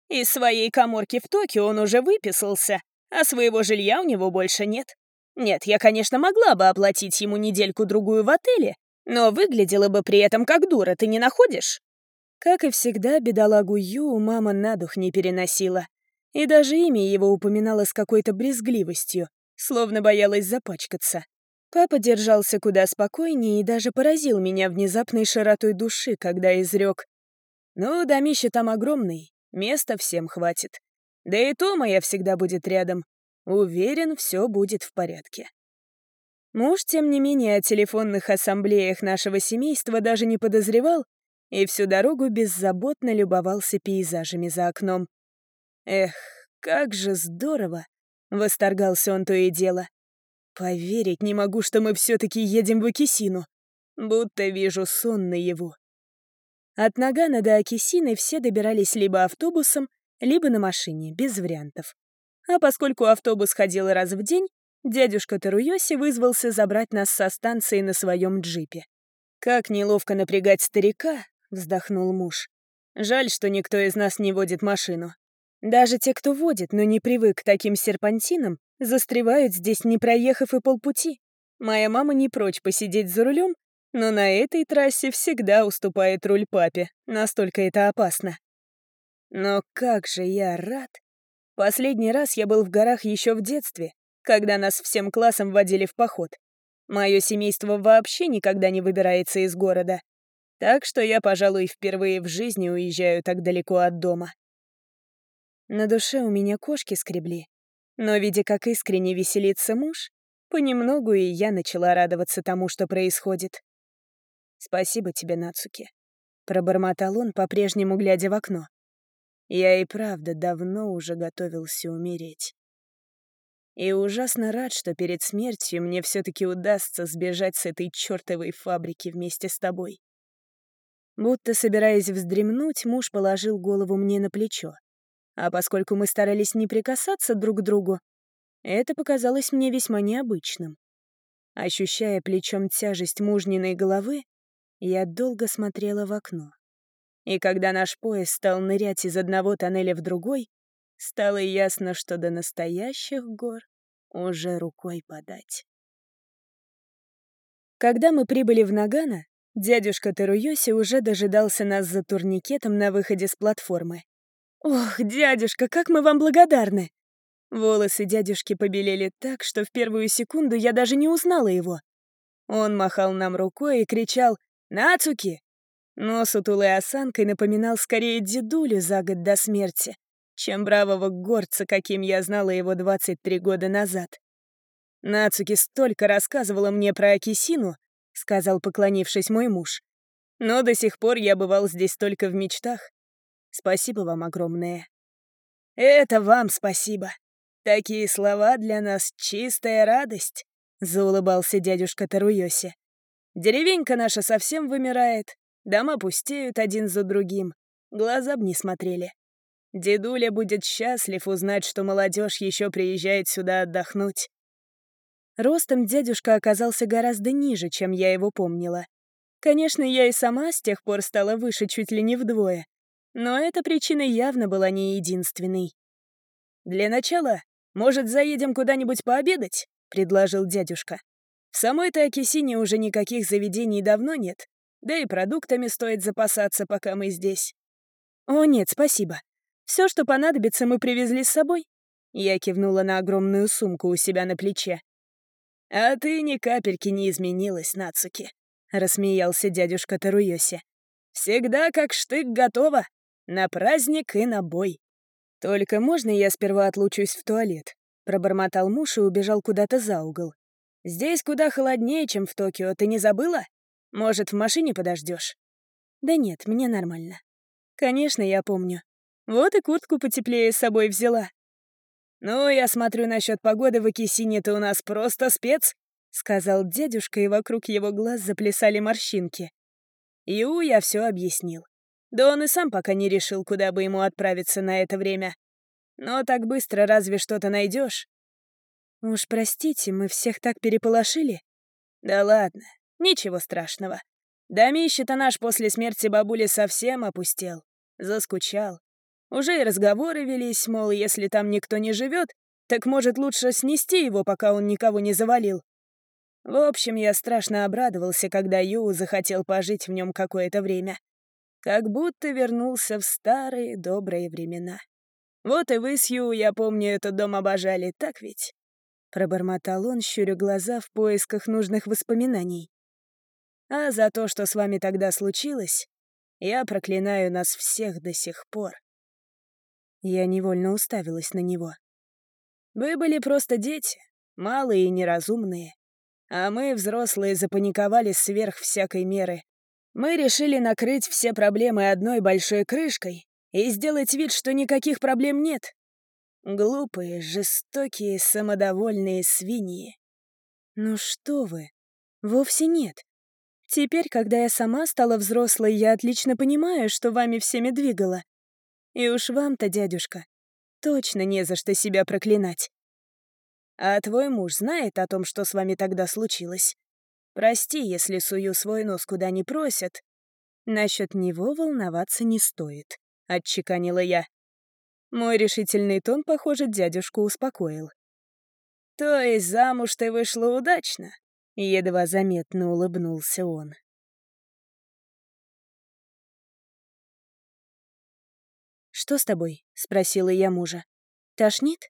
B: «Из своей коморки в Токио он уже выписался, а своего жилья у него больше нет. Нет, я, конечно, могла бы оплатить ему недельку-другую в отеле, но выглядела бы при этом как дура, ты не находишь?»
A: Как и всегда, бедолагу Ю мама на дух не переносила. И даже имя его упоминала с какой-то брезгливостью, словно боялась запачкаться. Папа держался куда спокойнее и даже поразил меня внезапной широтой души, когда изрек. «Ну, домище там огромный, места всем хватит. Да и то моя всегда будет рядом. Уверен, все будет в порядке». Муж, тем не менее, о телефонных ассамблеях нашего семейства даже не подозревал и всю дорогу беззаботно любовался пейзажами за окном. «Эх, как же здорово!» — восторгался он то и дело. «Поверить не могу, что мы все-таки едем в Акисину. Будто вижу сон на его». От Нагана до Акисины все добирались либо автобусом, либо на машине, без вариантов. А поскольку автобус ходил раз в день, дядюшка Таруйоси вызвался забрать нас со станции на своем джипе. Как неловко напрягать старика, — вздохнул муж. «Жаль, что никто из нас не водит машину. Даже те, кто водит, но не привык к таким серпантинам, застревают здесь, не проехав и полпути. Моя мама не прочь посидеть за рулем, но на этой трассе всегда уступает руль папе, настолько это опасно. Но как же я рад! Последний раз я был в горах еще в детстве, когда нас всем классом водили в поход. Мое семейство вообще никогда не выбирается из города. Так что я, пожалуй, впервые в жизни уезжаю так далеко от дома. На душе у меня кошки скребли. Но, видя, как искренне веселится муж, понемногу и я начала радоваться тому, что происходит. «Спасибо тебе, Нацуки», — пробормотал он, по-прежнему глядя в окно. «Я и правда давно уже готовился умереть. И ужасно рад, что перед смертью мне все таки удастся сбежать с этой чертовой фабрики вместе с тобой. Будто собираясь вздремнуть, муж положил голову мне на плечо. А поскольку мы старались не прикасаться друг к другу, это показалось мне весьма необычным. Ощущая плечом тяжесть мужниной головы, я долго смотрела в окно. И когда наш поезд стал нырять из одного тоннеля в другой, стало ясно, что до настоящих гор уже рукой подать. Когда мы прибыли в Нагано, Дядюшка Теруйоси уже дожидался нас за турникетом на выходе с платформы. «Ох, дядюшка, как мы вам благодарны!» Волосы дядюшки побелели так, что в первую секунду я даже не узнала его. Он махал нам рукой и кричал «Нацуки!», но сутулой осанкой напоминал скорее дедулю за год до смерти, чем бравого горца, каким я знала его 23 года назад. Нацуки столько рассказывала мне про Акисину, сказал, поклонившись мой муж. Но до сих пор я бывал здесь только в мечтах. Спасибо вам огромное. Это вам спасибо. Такие слова для нас чистая радость, заулыбался дядюшка Таруйоси. Деревенька наша совсем вымирает, дома пустеют один за другим, глаза б не смотрели. Дедуля будет счастлив узнать, что молодежь еще приезжает сюда отдохнуть. Ростом дядюшка оказался гораздо ниже, чем я его помнила. Конечно, я и сама с тех пор стала выше чуть ли не вдвое. Но эта причина явно была не единственной. «Для начала, может, заедем куда-нибудь пообедать?» — предложил дядюшка. «В самой-то Акисине уже никаких заведений давно нет, да и продуктами стоит запасаться, пока мы здесь». «О, нет, спасибо. Все, что понадобится, мы привезли с собой». Я кивнула на огромную сумку у себя на плече. «А ты ни капельки не изменилась, Нацуки», — рассмеялся дядюшка Таруйоси. «Всегда как штык готова. На праздник и на бой». «Только можно я сперва отлучусь в туалет?» — пробормотал муж и убежал куда-то за угол. «Здесь куда холоднее, чем в Токио, ты не забыла? Может, в машине подождешь? «Да нет, мне нормально». «Конечно, я помню. Вот и куртку потеплее с собой взяла. «Ну, я смотрю, насчет погоды в Акисине ты у нас просто спец», — сказал дядюшка, и вокруг его глаз заплясали морщинки. Ю я все объяснил. Да он и сам пока не решил, куда бы ему отправиться на это время. Но так быстро разве что-то найдешь? Уж простите, мы всех так переполошили. Да ладно, ничего страшного. Домище-то наш после смерти бабули совсем опустел. Заскучал. Уже и разговоры велись, мол, если там никто не живет, так может лучше снести его, пока он никого не завалил. В общем, я страшно обрадовался, когда Ю захотел пожить в нем какое-то время. Как будто вернулся в старые добрые времена. Вот и вы с Ю, я помню, этот дом обожали, так ведь? Пробормотал он, щуря глаза в поисках нужных воспоминаний. А за то, что с вами тогда случилось, я проклинаю нас всех до сих пор. Я невольно уставилась на него. «Вы были просто дети, малые и неразумные. А мы, взрослые, запаниковали сверх всякой меры. Мы решили накрыть все проблемы одной большой крышкой и сделать вид, что никаких проблем нет. Глупые, жестокие, самодовольные свиньи. Ну что вы, вовсе нет. Теперь, когда я сама стала взрослой, я отлично понимаю, что вами всеми двигало. И уж вам-то, дядюшка, точно не за что себя проклинать. А твой муж знает о том, что с вами тогда случилось? Прости, если сую свой нос куда не просят. Насчет него волноваться не стоит, — отчеканила я. Мой решительный тон, похоже, дядюшку успокоил. То есть замуж ты вышла удачно? Едва заметно улыбнулся он. «Что с тобой?» — спросила я мужа. «Тошнит?»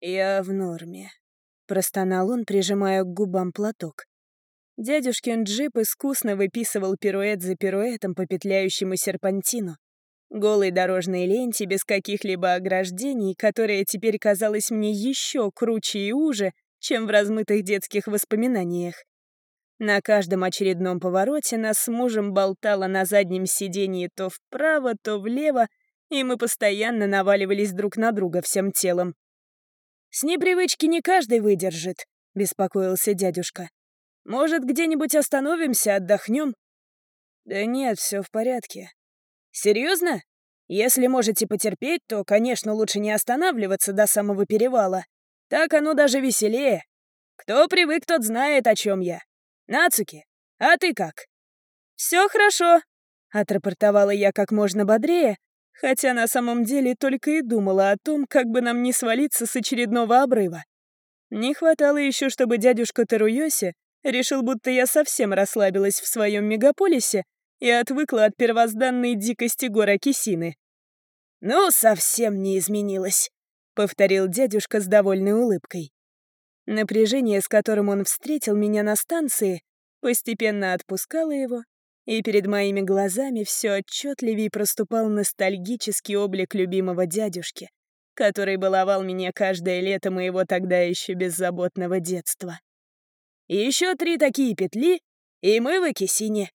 A: «Я в норме», — простонал он, прижимая к губам платок. Дядюшкин джип искусно выписывал пируэт за пируэтом по петляющему серпантину. Голой дорожной ленте без каких-либо ограждений, которая теперь казалась мне еще круче и уже, чем в размытых детских воспоминаниях. На каждом очередном повороте нас с мужем болтало на заднем сиденье то вправо, то влево, и мы постоянно наваливались друг на друга всем телом. «С непривычки не каждый выдержит», — беспокоился дядюшка. «Может, где-нибудь остановимся, отдохнем?» «Да нет, все в порядке». «Серьезно? Если можете потерпеть, то, конечно, лучше не останавливаться до самого перевала. Так оно даже веселее. Кто привык, тот знает, о чем я. Нацуки, а ты как?» Все хорошо», — отрапортовала я как можно бодрее, Хотя на самом деле только и думала о том, как бы нам не свалиться с очередного обрыва. Не хватало еще, чтобы дядюшка Таруйоси решил, будто я совсем расслабилась в своем мегаполисе и отвыкла от первозданной дикости гора Кисины. «Ну, совсем не изменилось», — повторил дядюшка с довольной улыбкой. Напряжение, с которым он встретил меня на станции, постепенно отпускало его, и перед моими глазами все отчетливее проступал ностальгический облик любимого дядюшки,
B: который баловал меня каждое лето моего тогда еще беззаботного детства. Еще три такие петли, и мы в Экисине.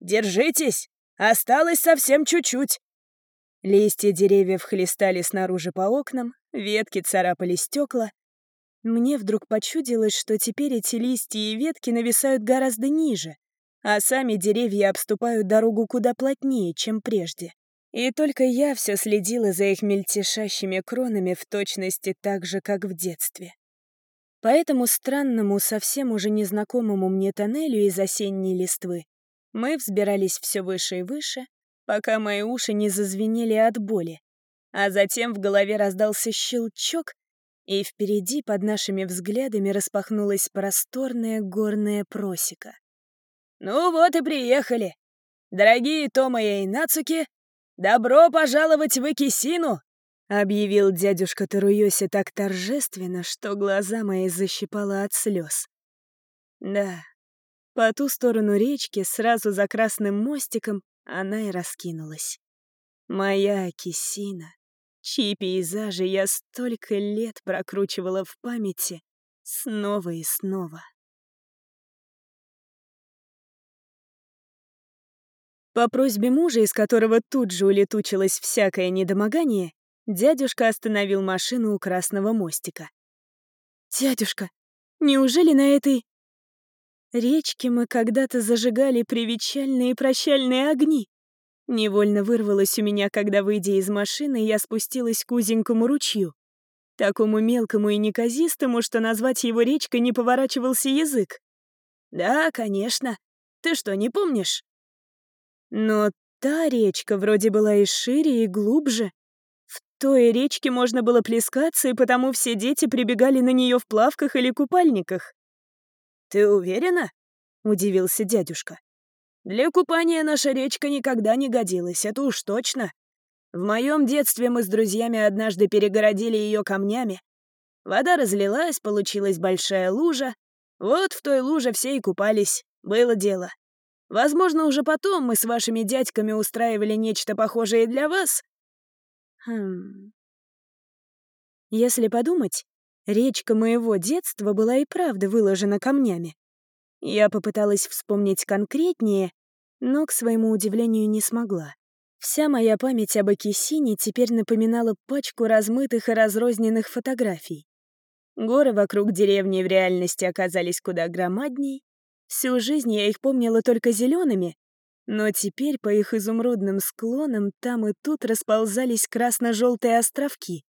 B: Держитесь, осталось совсем чуть-чуть. Листья деревьев хлестали снаружи по окнам, ветки царапали стекла. Мне вдруг почудилось, что теперь эти листья и ветки нависают гораздо ниже, а сами деревья обступают дорогу куда плотнее, чем прежде. И только я все следила за их мельтешащими кронами в точности так же, как в детстве. По этому странному, совсем уже незнакомому мне тоннелю из осенней листвы мы взбирались все выше и выше, пока мои уши не зазвенели от боли. А затем в голове раздался щелчок, и впереди под нашими взглядами распахнулась просторная горная просека. «Ну вот и приехали! Дорогие Тома и Нацуки, добро пожаловать в Икисину!» — объявил дядюшка Таруйоси так торжественно, что глаза мои защипало от слез. Да, по ту сторону речки, сразу за красным мостиком, она и раскинулась. Моя Кисина, чьи пейзажи я столько лет прокручивала в памяти снова и снова. По просьбе мужа, из которого тут же улетучилось всякое недомогание, дядюшка остановил машину у красного мостика. «Дядюшка, неужели на этой Речки мы когда-то зажигали привечальные и прощальные огни. Невольно вырвалось у меня, когда, выйдя из машины, я спустилась к узенькому ручью. Такому мелкому и неказистому, что назвать его речкой не поворачивался язык. «Да, конечно. Ты что, не помнишь?» Но та речка вроде была и шире, и глубже. В той речке можно было плескаться, и потому все дети прибегали на нее в плавках или купальниках. «Ты уверена?» — удивился дядюшка. «Для купания наша речка никогда не годилась, это уж точно. В моем детстве мы с друзьями однажды перегородили ее камнями. Вода разлилась, получилась большая лужа. Вот в той луже все и купались. Было дело. Возможно, уже потом мы с вашими дядьками устраивали нечто похожее для вас. Хм. Если подумать, Речка моего детства была и правда выложена камнями. Я попыталась вспомнить конкретнее, но, к своему удивлению, не смогла. Вся моя память об Акисине теперь напоминала пачку размытых и разрозненных фотографий. Горы вокруг деревни в реальности оказались куда громадней. Всю жизнь я их помнила только зелеными, но теперь по их изумрудным склонам там и тут расползались красно-желтые островки.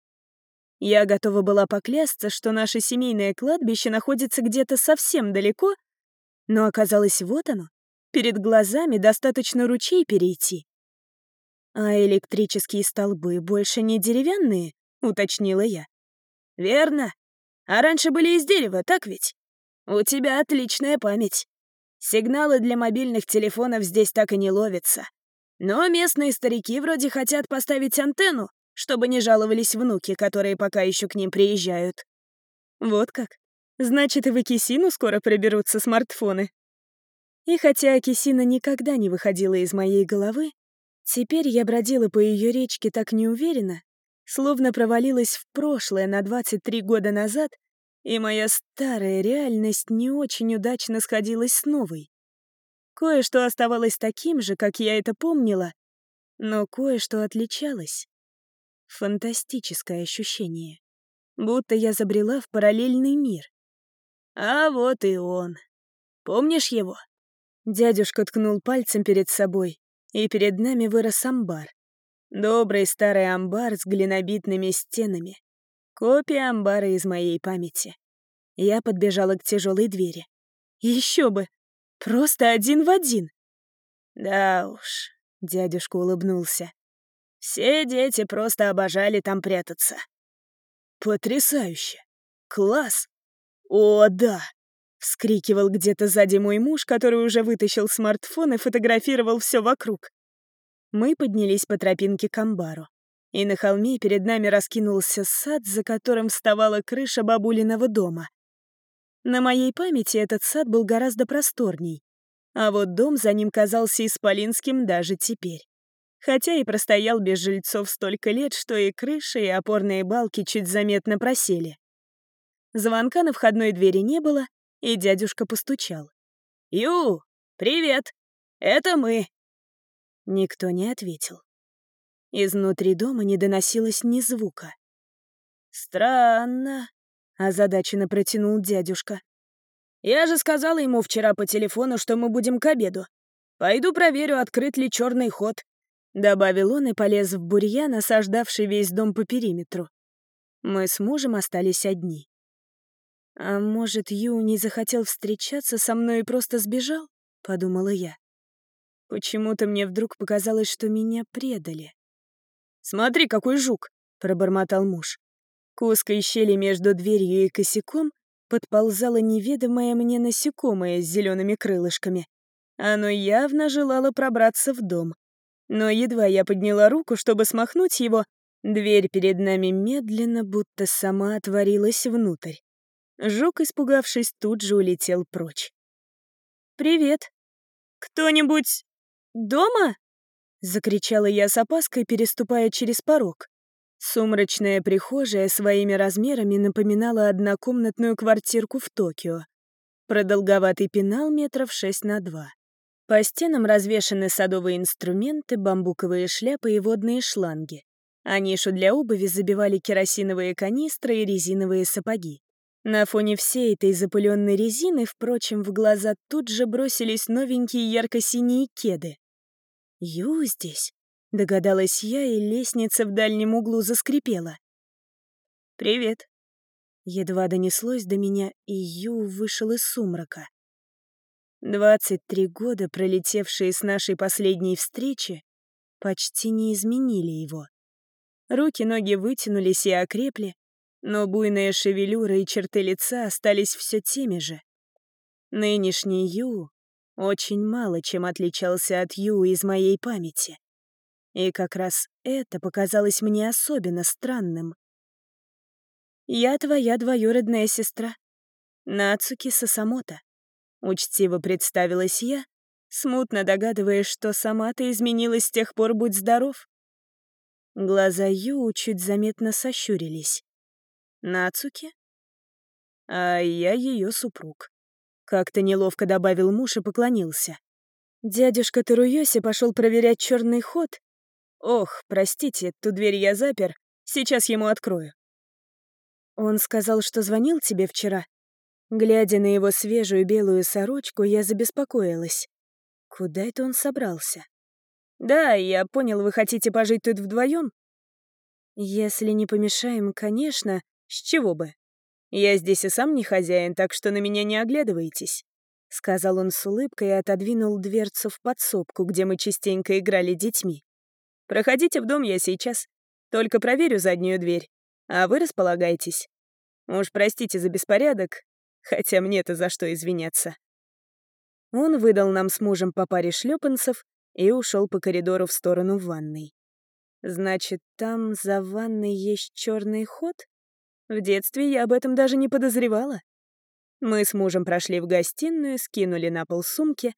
B: Я готова была поклясться, что наше семейное кладбище находится где-то совсем далеко, но оказалось вот оно, перед глазами достаточно ручей перейти. «А электрические столбы больше не деревянные?» — уточнила я. «Верно. А раньше были из дерева, так ведь? У тебя отличная память. Сигналы для мобильных телефонов здесь так и не ловятся. Но местные старики вроде хотят поставить антенну, чтобы не жаловались внуки, которые пока еще к ним приезжают. Вот как. Значит, и в Акисину скоро проберутся смартфоны. И хотя Акисина никогда не выходила из моей головы, теперь я бродила по ее речке так неуверенно, словно провалилась в прошлое на 23 года назад, и моя старая реальность не очень удачно сходилась с новой. Кое-что оставалось таким же, как я это помнила, но кое-что отличалось. Фантастическое ощущение. Будто я забрела в параллельный мир. А вот и он. Помнишь его? Дядюшка ткнул пальцем перед собой, и перед нами вырос амбар. Добрый старый амбар с глинобитными стенами. Копия амбара из моей памяти. Я подбежала к тяжелой двери. Еще бы! Просто один в один. Да уж, дядюшка улыбнулся. Все дети просто обожали там прятаться. Потрясающе! Класс! О, да! Вскрикивал где-то сзади мой муж, который уже вытащил смартфон и фотографировал все вокруг. Мы поднялись по тропинке к амбару. И на холме перед нами раскинулся сад, за которым вставала крыша бабулиного дома. На моей памяти этот сад был гораздо просторней, а вот дом за ним казался исполинским даже теперь.
A: хотя и простоял без жильцов столько лет, что и крыши, и опорные балки чуть заметно просели. Звонка на входной двери не было, и дядюшка постучал. «Ю, привет! Это мы!» Никто не ответил. Изнутри дома не доносилось ни звука. «Странно», — озадаченно протянул дядюшка. «Я же сказала ему вчера по телефону, что мы будем к обеду. Пойду проверю, открыт ли черный ход», — добавил он и полез в бурьян, осаждавший весь дом по периметру. Мы с мужем остались одни. «А может, Ю не захотел встречаться со мной и просто сбежал?» — подумала я. Почему-то мне вдруг показалось, что меня предали. «Смотри, какой жук!» — пробормотал муж. К узкой щели между дверью и косяком подползало неведомое мне насекомое с зелеными крылышками. Оно явно желало пробраться в дом. Но едва я подняла руку, чтобы смахнуть его, дверь перед нами медленно, будто сама отворилась внутрь. Жук, испугавшись, тут же улетел прочь. «Привет. Кто-нибудь дома?» — закричала я с опаской, переступая через порог. Сумрачная прихожая своими размерами напоминала однокомнатную квартирку в Токио. Продолговатый пенал метров шесть на два. По стенам развешаны садовые инструменты, бамбуковые шляпы и водные шланги. А нишу для обуви забивали керосиновые канистры и резиновые сапоги. На фоне всей этой запыленной резины, впрочем, в глаза тут же бросились новенькие ярко-синие кеды. «Ю здесь», — догадалась я, и лестница в дальнем углу заскрипела. «Привет». Едва донеслось до меня, и Ю вышел из сумрака. Двадцать три года, пролетевшие с нашей последней встречи, почти не изменили его. Руки-ноги вытянулись и окрепли, но буйная шевелюра и черты лица остались все теми же. Нынешний Ю очень мало чем отличался от Ю из моей памяти. И как раз это показалось мне особенно странным. «Я твоя двоюродная сестра, Нацуки Сасамото», — учтиво представилась я, смутно догадываясь, что сама ты изменилась с тех пор, будь здоров. Глаза Ю чуть заметно сощурились. Нацуки? А я ее супруг. Как-то неловко добавил муж и поклонился. Дядюшка Таруйоси пошел проверять черный ход. Ох, простите, ту дверь я запер. Сейчас ему открою. Он сказал, что звонил тебе вчера. Глядя на его свежую белую сорочку, я забеспокоилась. Куда это он собрался? Да, я понял, вы хотите пожить тут вдвоем? Если не помешаем, конечно, с чего бы? Я здесь и сам не хозяин, так что на меня не оглядывайтесь», — сказал он с улыбкой и отодвинул дверцу в подсобку, где мы частенько играли детьми. «Проходите в дом я сейчас. Только проверю заднюю дверь. А вы располагайтесь. Уж простите за беспорядок, хотя мне-то за что извиняться». Он выдал нам с мужем по паре шлепанцев и ушел по коридору в сторону ванной. Значит, там за ванной есть черный ход? В детстве я об этом даже не подозревала. Мы с мужем прошли в гостиную, скинули на пол сумки.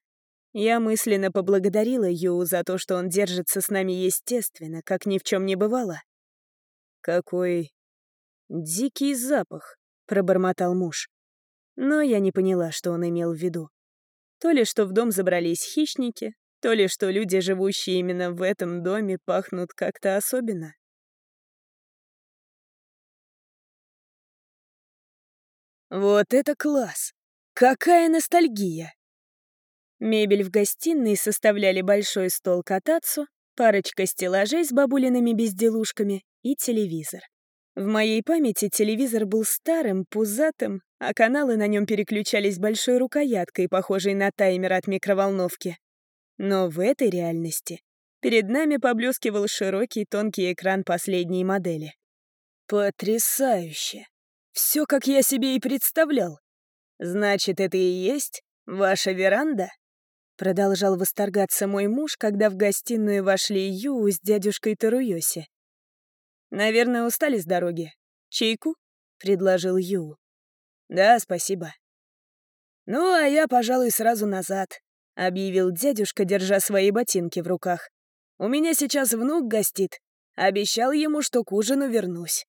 A: Я мысленно поблагодарила Ю за то, что он держится с нами естественно, как ни в чем не бывало. «Какой дикий запах», — пробормотал муж. Но я не поняла, что он имел в виду. То ли что в дом забрались хищники, то ли что люди, живущие именно в этом доме, пахнут как-то особенно. Вот это класс! Какая ностальгия! Мебель в гостиной составляли большой стол катацу, парочка стеллажей с бабулиными безделушками и телевизор. В моей памяти телевизор был старым, пузатым, а каналы на нем переключались большой рукояткой, похожей на таймер от микроволновки. Но в этой реальности перед нами поблескивал широкий тонкий экран последней модели. Потрясающе! Все, как я себе и представлял. Значит, это и есть ваша веранда? Продолжал восторгаться мой муж, когда в гостиную вошли Ю с дядюшкой Таруйоси. «Наверное, устали с дороги. Чайку?» — предложил Ю. «Да, спасибо». «Ну, а я, пожалуй, сразу назад. — объявил дядюшка, держа свои ботинки в руках.
B: У меня сейчас внук гостит. Обещал ему, что к ужину вернусь».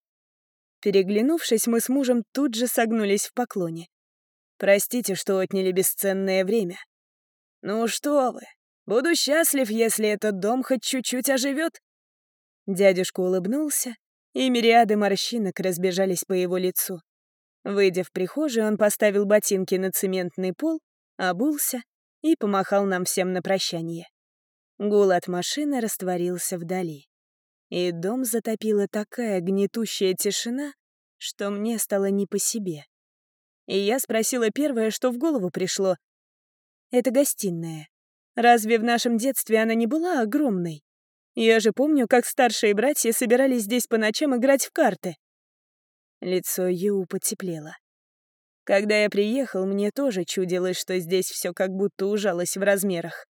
A: Переглянувшись, мы с мужем тут же согнулись в поклоне. «Простите, что отняли бесценное время».
B: «Ну что вы, буду счастлив, если этот дом хоть чуть-чуть оживет».
A: Дядюшка улыбнулся, и мириады морщинок разбежались по его лицу. Выйдя в прихожую, он поставил ботинки на цементный пол, обулся и помахал нам всем на прощание. Гул от машины растворился вдали. И дом затопила такая гнетущая тишина, что мне стало не по себе. И я спросила первое, что в голову пришло. «Это гостиная. Разве в нашем детстве она не была огромной? Я же помню, как старшие братья собирались здесь по ночам играть в карты». Лицо Ю потеплело. Когда я приехал, мне тоже чудилось, что здесь все как будто ужалось в размерах.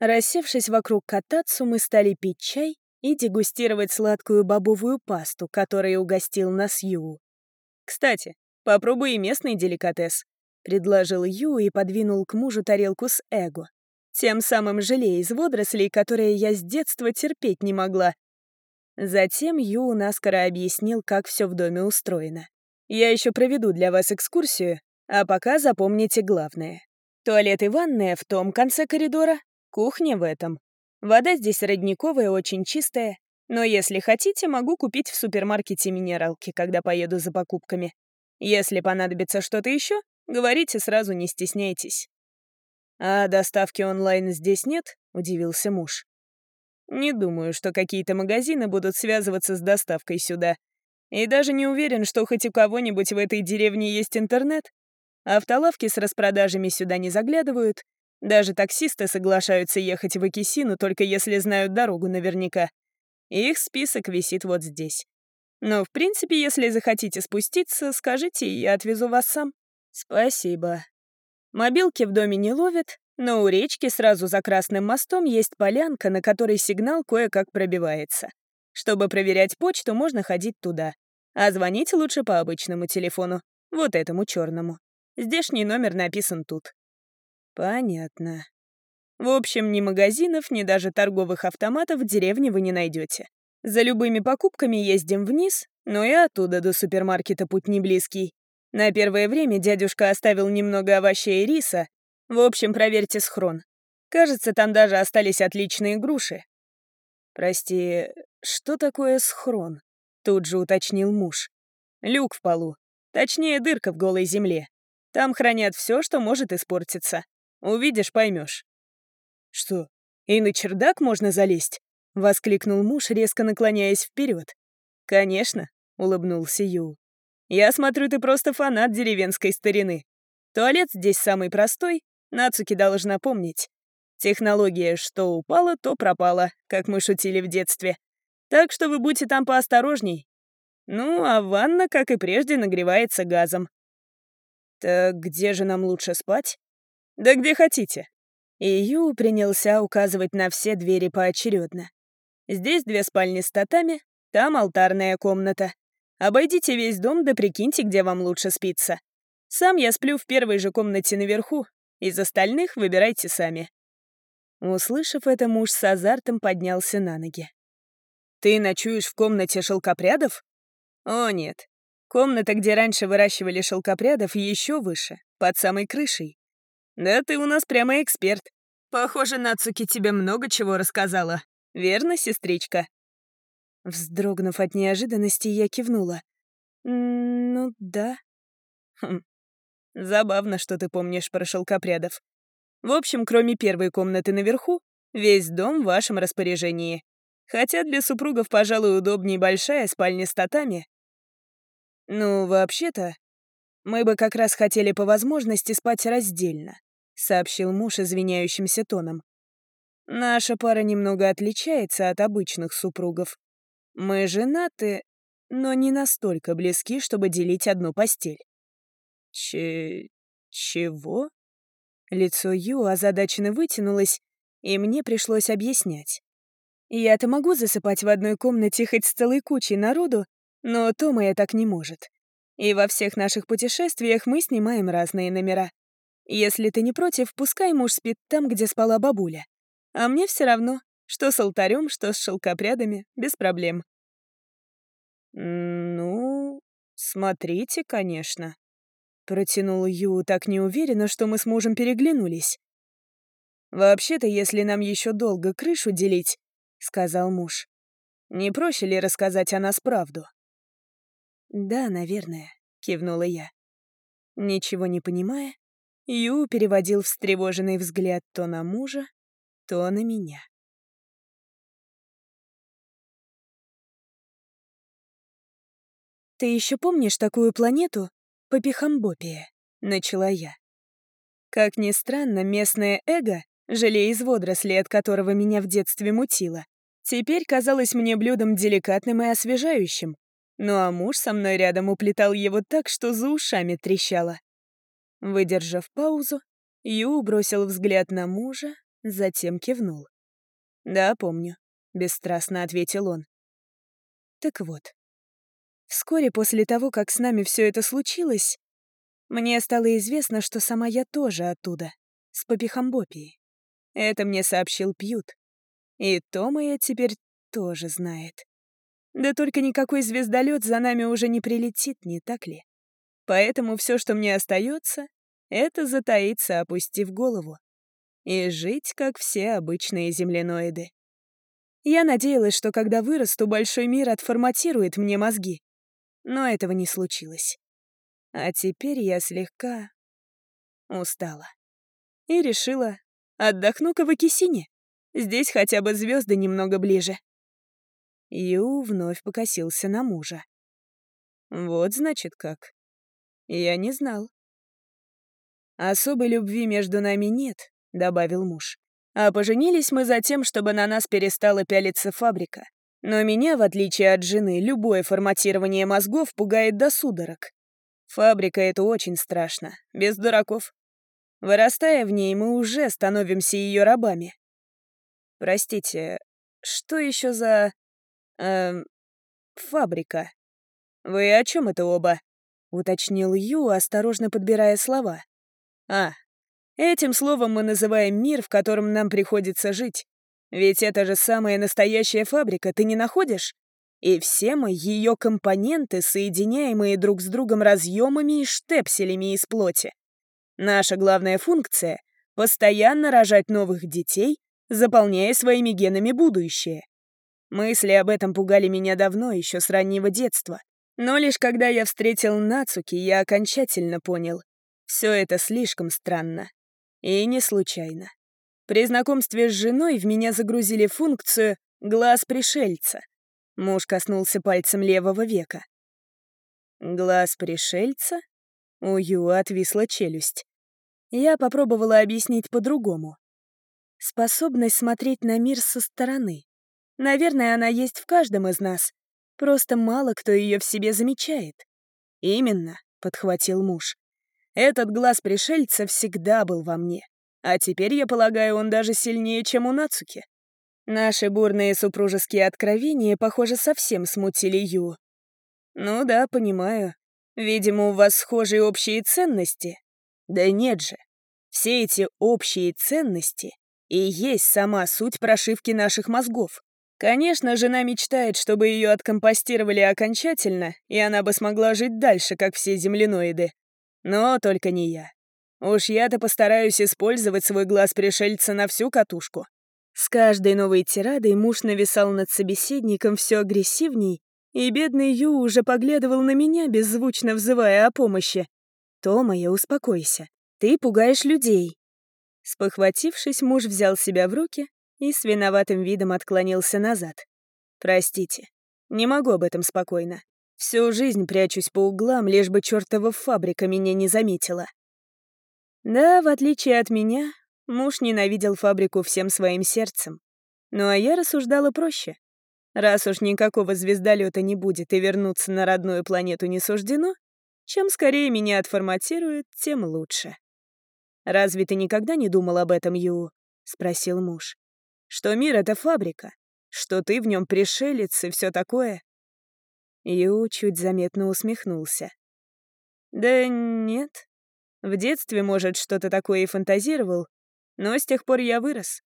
A: Рассевшись вокруг катацу, мы стали пить чай и дегустировать сладкую бобовую пасту, которой угостил нас Ю. «Кстати, попробуй и местный деликатес», — предложил Ю и подвинул к мужу тарелку с эго. Тем самым желе из водорослей, которые я с детства терпеть не могла. Затем Ю наскоро объяснил, как все в доме устроено. Я еще проведу для вас экскурсию, а пока запомните главное. Туалет и ванная в том конце коридора, кухня в этом. Вода здесь родниковая, очень чистая, но если хотите, могу купить в супермаркете минералки, когда поеду за покупками. Если понадобится что-то еще, говорите сразу, не стесняйтесь. «А доставки онлайн здесь нет?» — удивился муж. «Не думаю, что какие-то магазины будут связываться с доставкой сюда. И даже не уверен, что хоть у кого-нибудь в этой деревне есть интернет. Автолавки с распродажами сюда не заглядывают. Даже таксисты соглашаются ехать в Экисину, только если знают дорогу наверняка. Их список висит вот здесь. Но, в принципе, если захотите спуститься, скажите, я отвезу вас сам. Спасибо. Мобилки в доме не ловят, но у речки сразу за Красным мостом есть полянка, на которой сигнал кое-как пробивается. Чтобы проверять почту, можно ходить туда. А звонить лучше по обычному телефону, вот этому черному. Здешний номер написан тут. Понятно. В общем, ни магазинов, ни даже торговых автоматов в деревне вы не найдете. За любыми покупками ездим вниз, но и оттуда до супермаркета путь не близкий. На первое время дядюшка оставил немного овощей и риса. В общем, проверьте схрон. Кажется, там даже остались отличные груши. Прости, что такое схрон? Тут же уточнил муж. Люк в полу. Точнее, дырка в голой земле. Там хранят все, что может испортиться. Увидишь, поймешь. Что, и на чердак можно залезть? Воскликнул муж, резко наклоняясь вперед. Конечно, улыбнулся Ю. Я смотрю, ты просто фанат деревенской старины. Туалет здесь самый простой, Нацуки должна помнить. Технология что упала, то пропала, как мы шутили в детстве. Так что вы будьте там поосторожней. Ну, а ванна, как и прежде, нагревается газом. Так где же нам лучше спать? Да где хотите. И Ю принялся указывать на все двери поочередно. Здесь две спальни с татами, там алтарная комната. Обойдите весь дом, да прикиньте, где вам лучше спится. Сам я сплю в первой же комнате наверху, из остальных выбирайте сами». Услышав это, муж с азартом поднялся на ноги. «Ты ночуешь в комнате шелкопрядов?» «О, нет. Комната, где раньше выращивали шелкопрядов, еще выше, под самой крышей. Да ты у нас прямо эксперт. Похоже, Нацуки тебе много чего рассказала. Верно, сестричка?» Вздрогнув от неожиданности, я кивнула. «Ну да». Хм. Забавно, что ты помнишь про шелкопрядов. В общем, кроме первой комнаты наверху, весь дом в вашем распоряжении. Хотя для супругов, пожалуй, удобнее большая спальня с татами. Ну, вообще-то, мы бы как раз хотели по возможности спать раздельно, сообщил муж извиняющимся тоном. Наша пара немного отличается от обычных супругов. Мы женаты, но не настолько близки, чтобы делить одну постель. Че... чего? Лицо Ю озадаченно вытянулось, и мне пришлось объяснять. Я-то могу засыпать в одной комнате хоть с целой кучей народу, но Тома так не может. И во всех наших путешествиях мы снимаем разные номера. Если ты не против, пускай муж спит там, где спала бабуля. А мне все равно, Что с алтарем, что с шелкопрядами, без проблем. «Ну, смотрите, конечно», — протянул Ю так неуверенно, что мы с мужем переглянулись. «Вообще-то, если нам еще долго крышу делить», — сказал муж, — «не проще ли рассказать о нас правду?» «Да, наверное», — кивнула я. Ничего не понимая, Ю переводил встревоженный взгляд то на мужа, то на меня. «Ты еще помнишь такую планету Попихамбопия?» — начала я. Как ни странно, местное эго, желе из водорослей, от которого меня в детстве мутило, теперь казалось мне блюдом деликатным и освежающим, ну а муж со мной рядом уплетал его так, что за ушами трещало. Выдержав паузу, Ю бросил взгляд на мужа, затем кивнул. «Да, помню», — бесстрастно ответил он. Так вот, вскоре после того, как с нами все это случилось, мне стало известно, что сама я тоже оттуда, с Попихамбопии. Это мне сообщил Пьют. И Тома я теперь тоже знает. Да только никакой звездолет за нами уже не прилетит, не так ли? Поэтому все, что мне остается, это затаиться, опустив голову. И жить, как все обычные земляноиды. Я надеялась, что когда вырасту, большой мир отформатирует мне мозги. Но этого не случилось. А теперь я слегка устала. И решила, отдохну-ка в Акисине. Здесь хотя бы звезды немного ближе. Ю вновь покосился на мужа. Вот значит как. Я не знал. Особой любви между нами нет, добавил муж. А поженились мы за тем, чтобы на нас перестала пялиться фабрика. Но меня, в отличие от жены, любое форматирование мозгов пугает до судорог. Фабрика — это очень страшно, без дураков. Вырастая в ней, мы уже становимся ее рабами. Простите, что еще за... Эм, фабрика. Вы о чем это оба? Уточнил Ю, осторожно подбирая слова. А, этим словом мы называем мир, в котором нам приходится жить. Ведь это же самая настоящая фабрика, ты не находишь? И все мы ее компоненты, соединяемые друг с другом разъемами и штепселями из плоти. Наша главная функция — постоянно рожать новых детей, заполняя своими генами будущее. Мысли об этом пугали меня давно, еще с раннего детства. Но лишь когда я встретил Нацуки, я окончательно понял. Все это слишком странно. И не случайно. При знакомстве с женой в меня загрузили функцию «глаз пришельца». Муж коснулся пальцем левого века. «Глаз пришельца?» У Ю отвисла челюсть. Я попробовала объяснить по-другому. Способность смотреть на мир со стороны. Наверное, она есть в каждом из нас. Просто мало кто ее в себе замечает. Именно, подхватил муж. Этот глаз пришельца всегда был во мне. А теперь, я полагаю, он даже сильнее, чем у Нацуки. Наши бурные супружеские откровения, похоже, совсем смутили Ю. Ну да, понимаю. Видимо, у вас схожие общие ценности. Да нет же. Все эти общие ценности и есть сама суть прошивки наших мозгов. Конечно, жена мечтает, чтобы ее откомпостировали окончательно, и она бы смогла жить дальше, как все земляноиды. Но только не я. Уж я-то постараюсь использовать свой глаз пришельца на всю катушку. С каждой новой тирадой муж нависал над собеседником все агрессивней, и бедный Ю уже поглядывал на меня, беззвучно взывая о помощи. «Тома, я успокойся. Ты пугаешь людей». Спохватившись, муж взял себя в руки и с виноватым видом отклонился назад. «Простите, не могу об этом спокойно. Всю жизнь прячусь по углам, лишь бы чертова фабрика меня не заметила». Да, в отличие от меня, муж ненавидел фабрику всем своим сердцем. Ну а я рассуждала проще. Раз уж никакого звездолета не будет и вернуться на родную планету не суждено, чем скорее меня отформатируют, тем лучше. «Разве ты никогда не думал об этом, Ю?» — спросил муж что мир — это фабрика, что ты в нем пришелец и все такое. Ю чуть заметно усмехнулся. Да нет. В детстве, может, что-то такое и фантазировал, но с тех пор я вырос.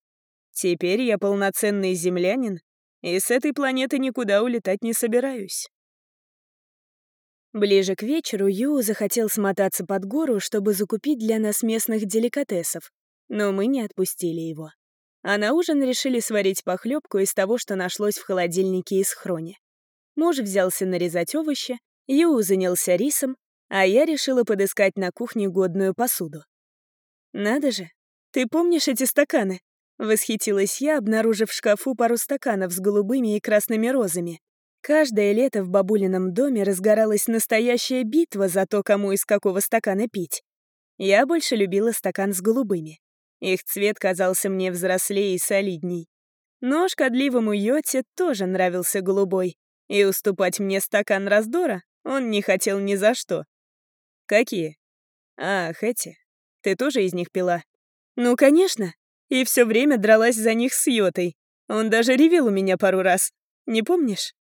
A: Теперь я полноценный землянин, и с этой планеты никуда улетать не собираюсь. Ближе к вечеру Ю захотел смотаться под гору, чтобы закупить для нас местных деликатесов, но мы не отпустили его. А на ужин решили сварить похлебку из того, что нашлось в холодильнике и схроне. Муж взялся нарезать овощи, Ю занялся рисом, а я решила подыскать на кухне годную посуду. «Надо же, ты помнишь эти стаканы?» — восхитилась я, обнаружив в шкафу пару стаканов с голубыми и красными розами. Каждое лето в бабулином доме разгоралась настоящая битва за то, кому из какого стакана пить. Я больше любила стакан с голубыми. Их цвет казался мне взрослее и солидней. Но шкодливому Йоте тоже нравился голубой, и уступать мне стакан раздора он не хотел ни за что. «Какие?» «Ах, эти. Ты тоже из них пила?» «Ну, конечно. И все время дралась за них с Йотой. Он даже ревел у меня пару раз. Не помнишь?»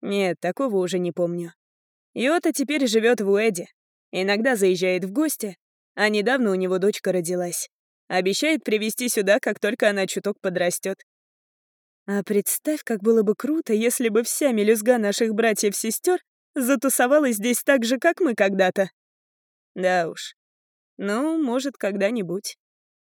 A: «Нет, такого уже не помню. Йота теперь живет в Уэде. Иногда заезжает в гости, а недавно у него дочка родилась. Обещает привезти сюда, как только она чуток подрастет. А представь, как было бы круто, если бы вся мелюзга наших братьев-сестер затусовалась здесь так же, как мы когда-то. Да уж. Ну, может, когда-нибудь.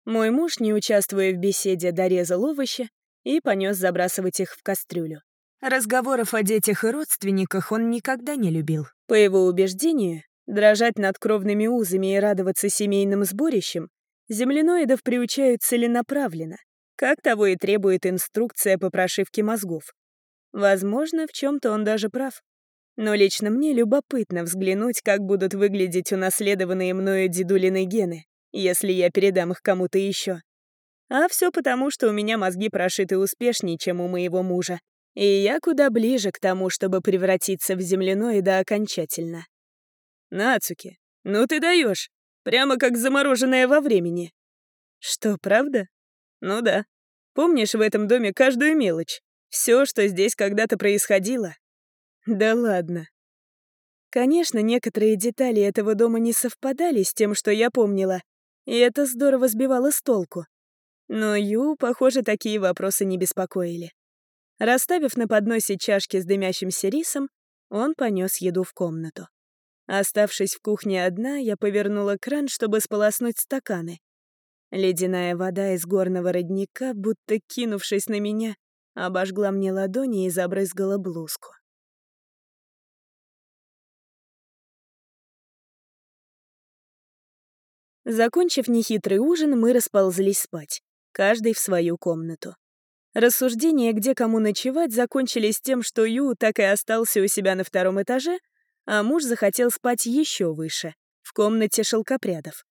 A: Мой муж, не участвуя в беседе, дорезал овощи и понес забрасывать их в кастрюлю. Разговоров о детях и родственниках он никогда не любил. По его убеждению, дрожать над кровными узами и радоваться семейным сборищам земляноидов приучают целенаправленно, как того и требует инструкция по прошивке мозгов. Возможно, в чем то он даже прав. Но лично мне любопытно взглянуть, как будут выглядеть унаследованные мною дедулины гены, если я передам их кому-то еще. А все потому, что у меня мозги прошиты успешнее, чем у моего мужа. И я куда ближе к тому, чтобы превратиться в земляноида окончательно. Нацуки, ну ты даешь, Прямо как замороженная во времени. Что, правда? Ну да. Помнишь в этом доме каждую мелочь? Все, что здесь когда-то происходило? Да ладно. Конечно, некоторые детали этого дома не совпадали с тем, что я помнила, и это здорово сбивало с толку. Но Ю, похоже, такие вопросы не беспокоили. Расставив на подносе чашки с дымящимся рисом, он понес еду в комнату. Оставшись в кухне одна, я повернула кран, чтобы сполоснуть стаканы. Ледяная вода из горного родника, будто кинувшись на меня, обожгла мне ладони и забрызгала блузку. Закончив нехитрый ужин, мы расползлись спать, каждый в свою комнату. Рассуждения, где кому ночевать, закончились тем, что Ю так и остался у себя на втором этаже, а муж захотел спать еще выше, в комнате шелкопрядов.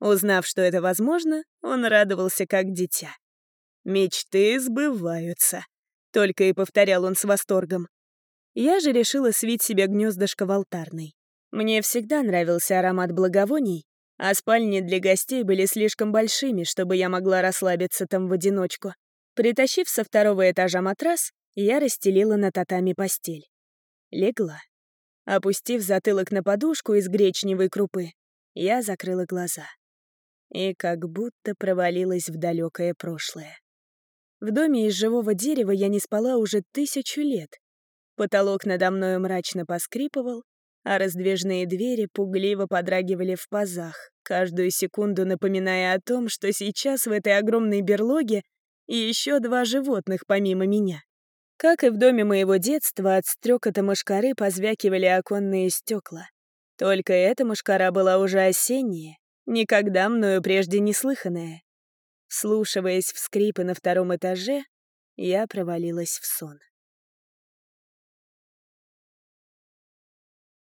A: Узнав, что это возможно, он радовался как дитя. «Мечты сбываются», — только и повторял он с восторгом. Я же решила свить себе гнездышко в алтарной. Мне всегда нравился аромат благовоний, а спальни для гостей были слишком большими, чтобы я могла расслабиться там в одиночку. Притащив со второго этажа матрас, я расстелила на татами постель. Легла. Опустив затылок на подушку из гречневой крупы, я закрыла глаза. И как будто провалилась в далекое прошлое. В доме из живого дерева я не спала уже тысячу лет. Потолок надо мною мрачно поскрипывал, а раздвижные двери пугливо подрагивали в пазах, каждую секунду напоминая о том, что сейчас в этой огромной берлоге еще два животных помимо меня. Как и в доме моего детства, от стрекота мошкары позвякивали оконные стекла. Только эта мошкара была уже осенняя, никогда мною прежде не слыханная. Слушиваясь в скрипы на втором этаже, я провалилась в сон.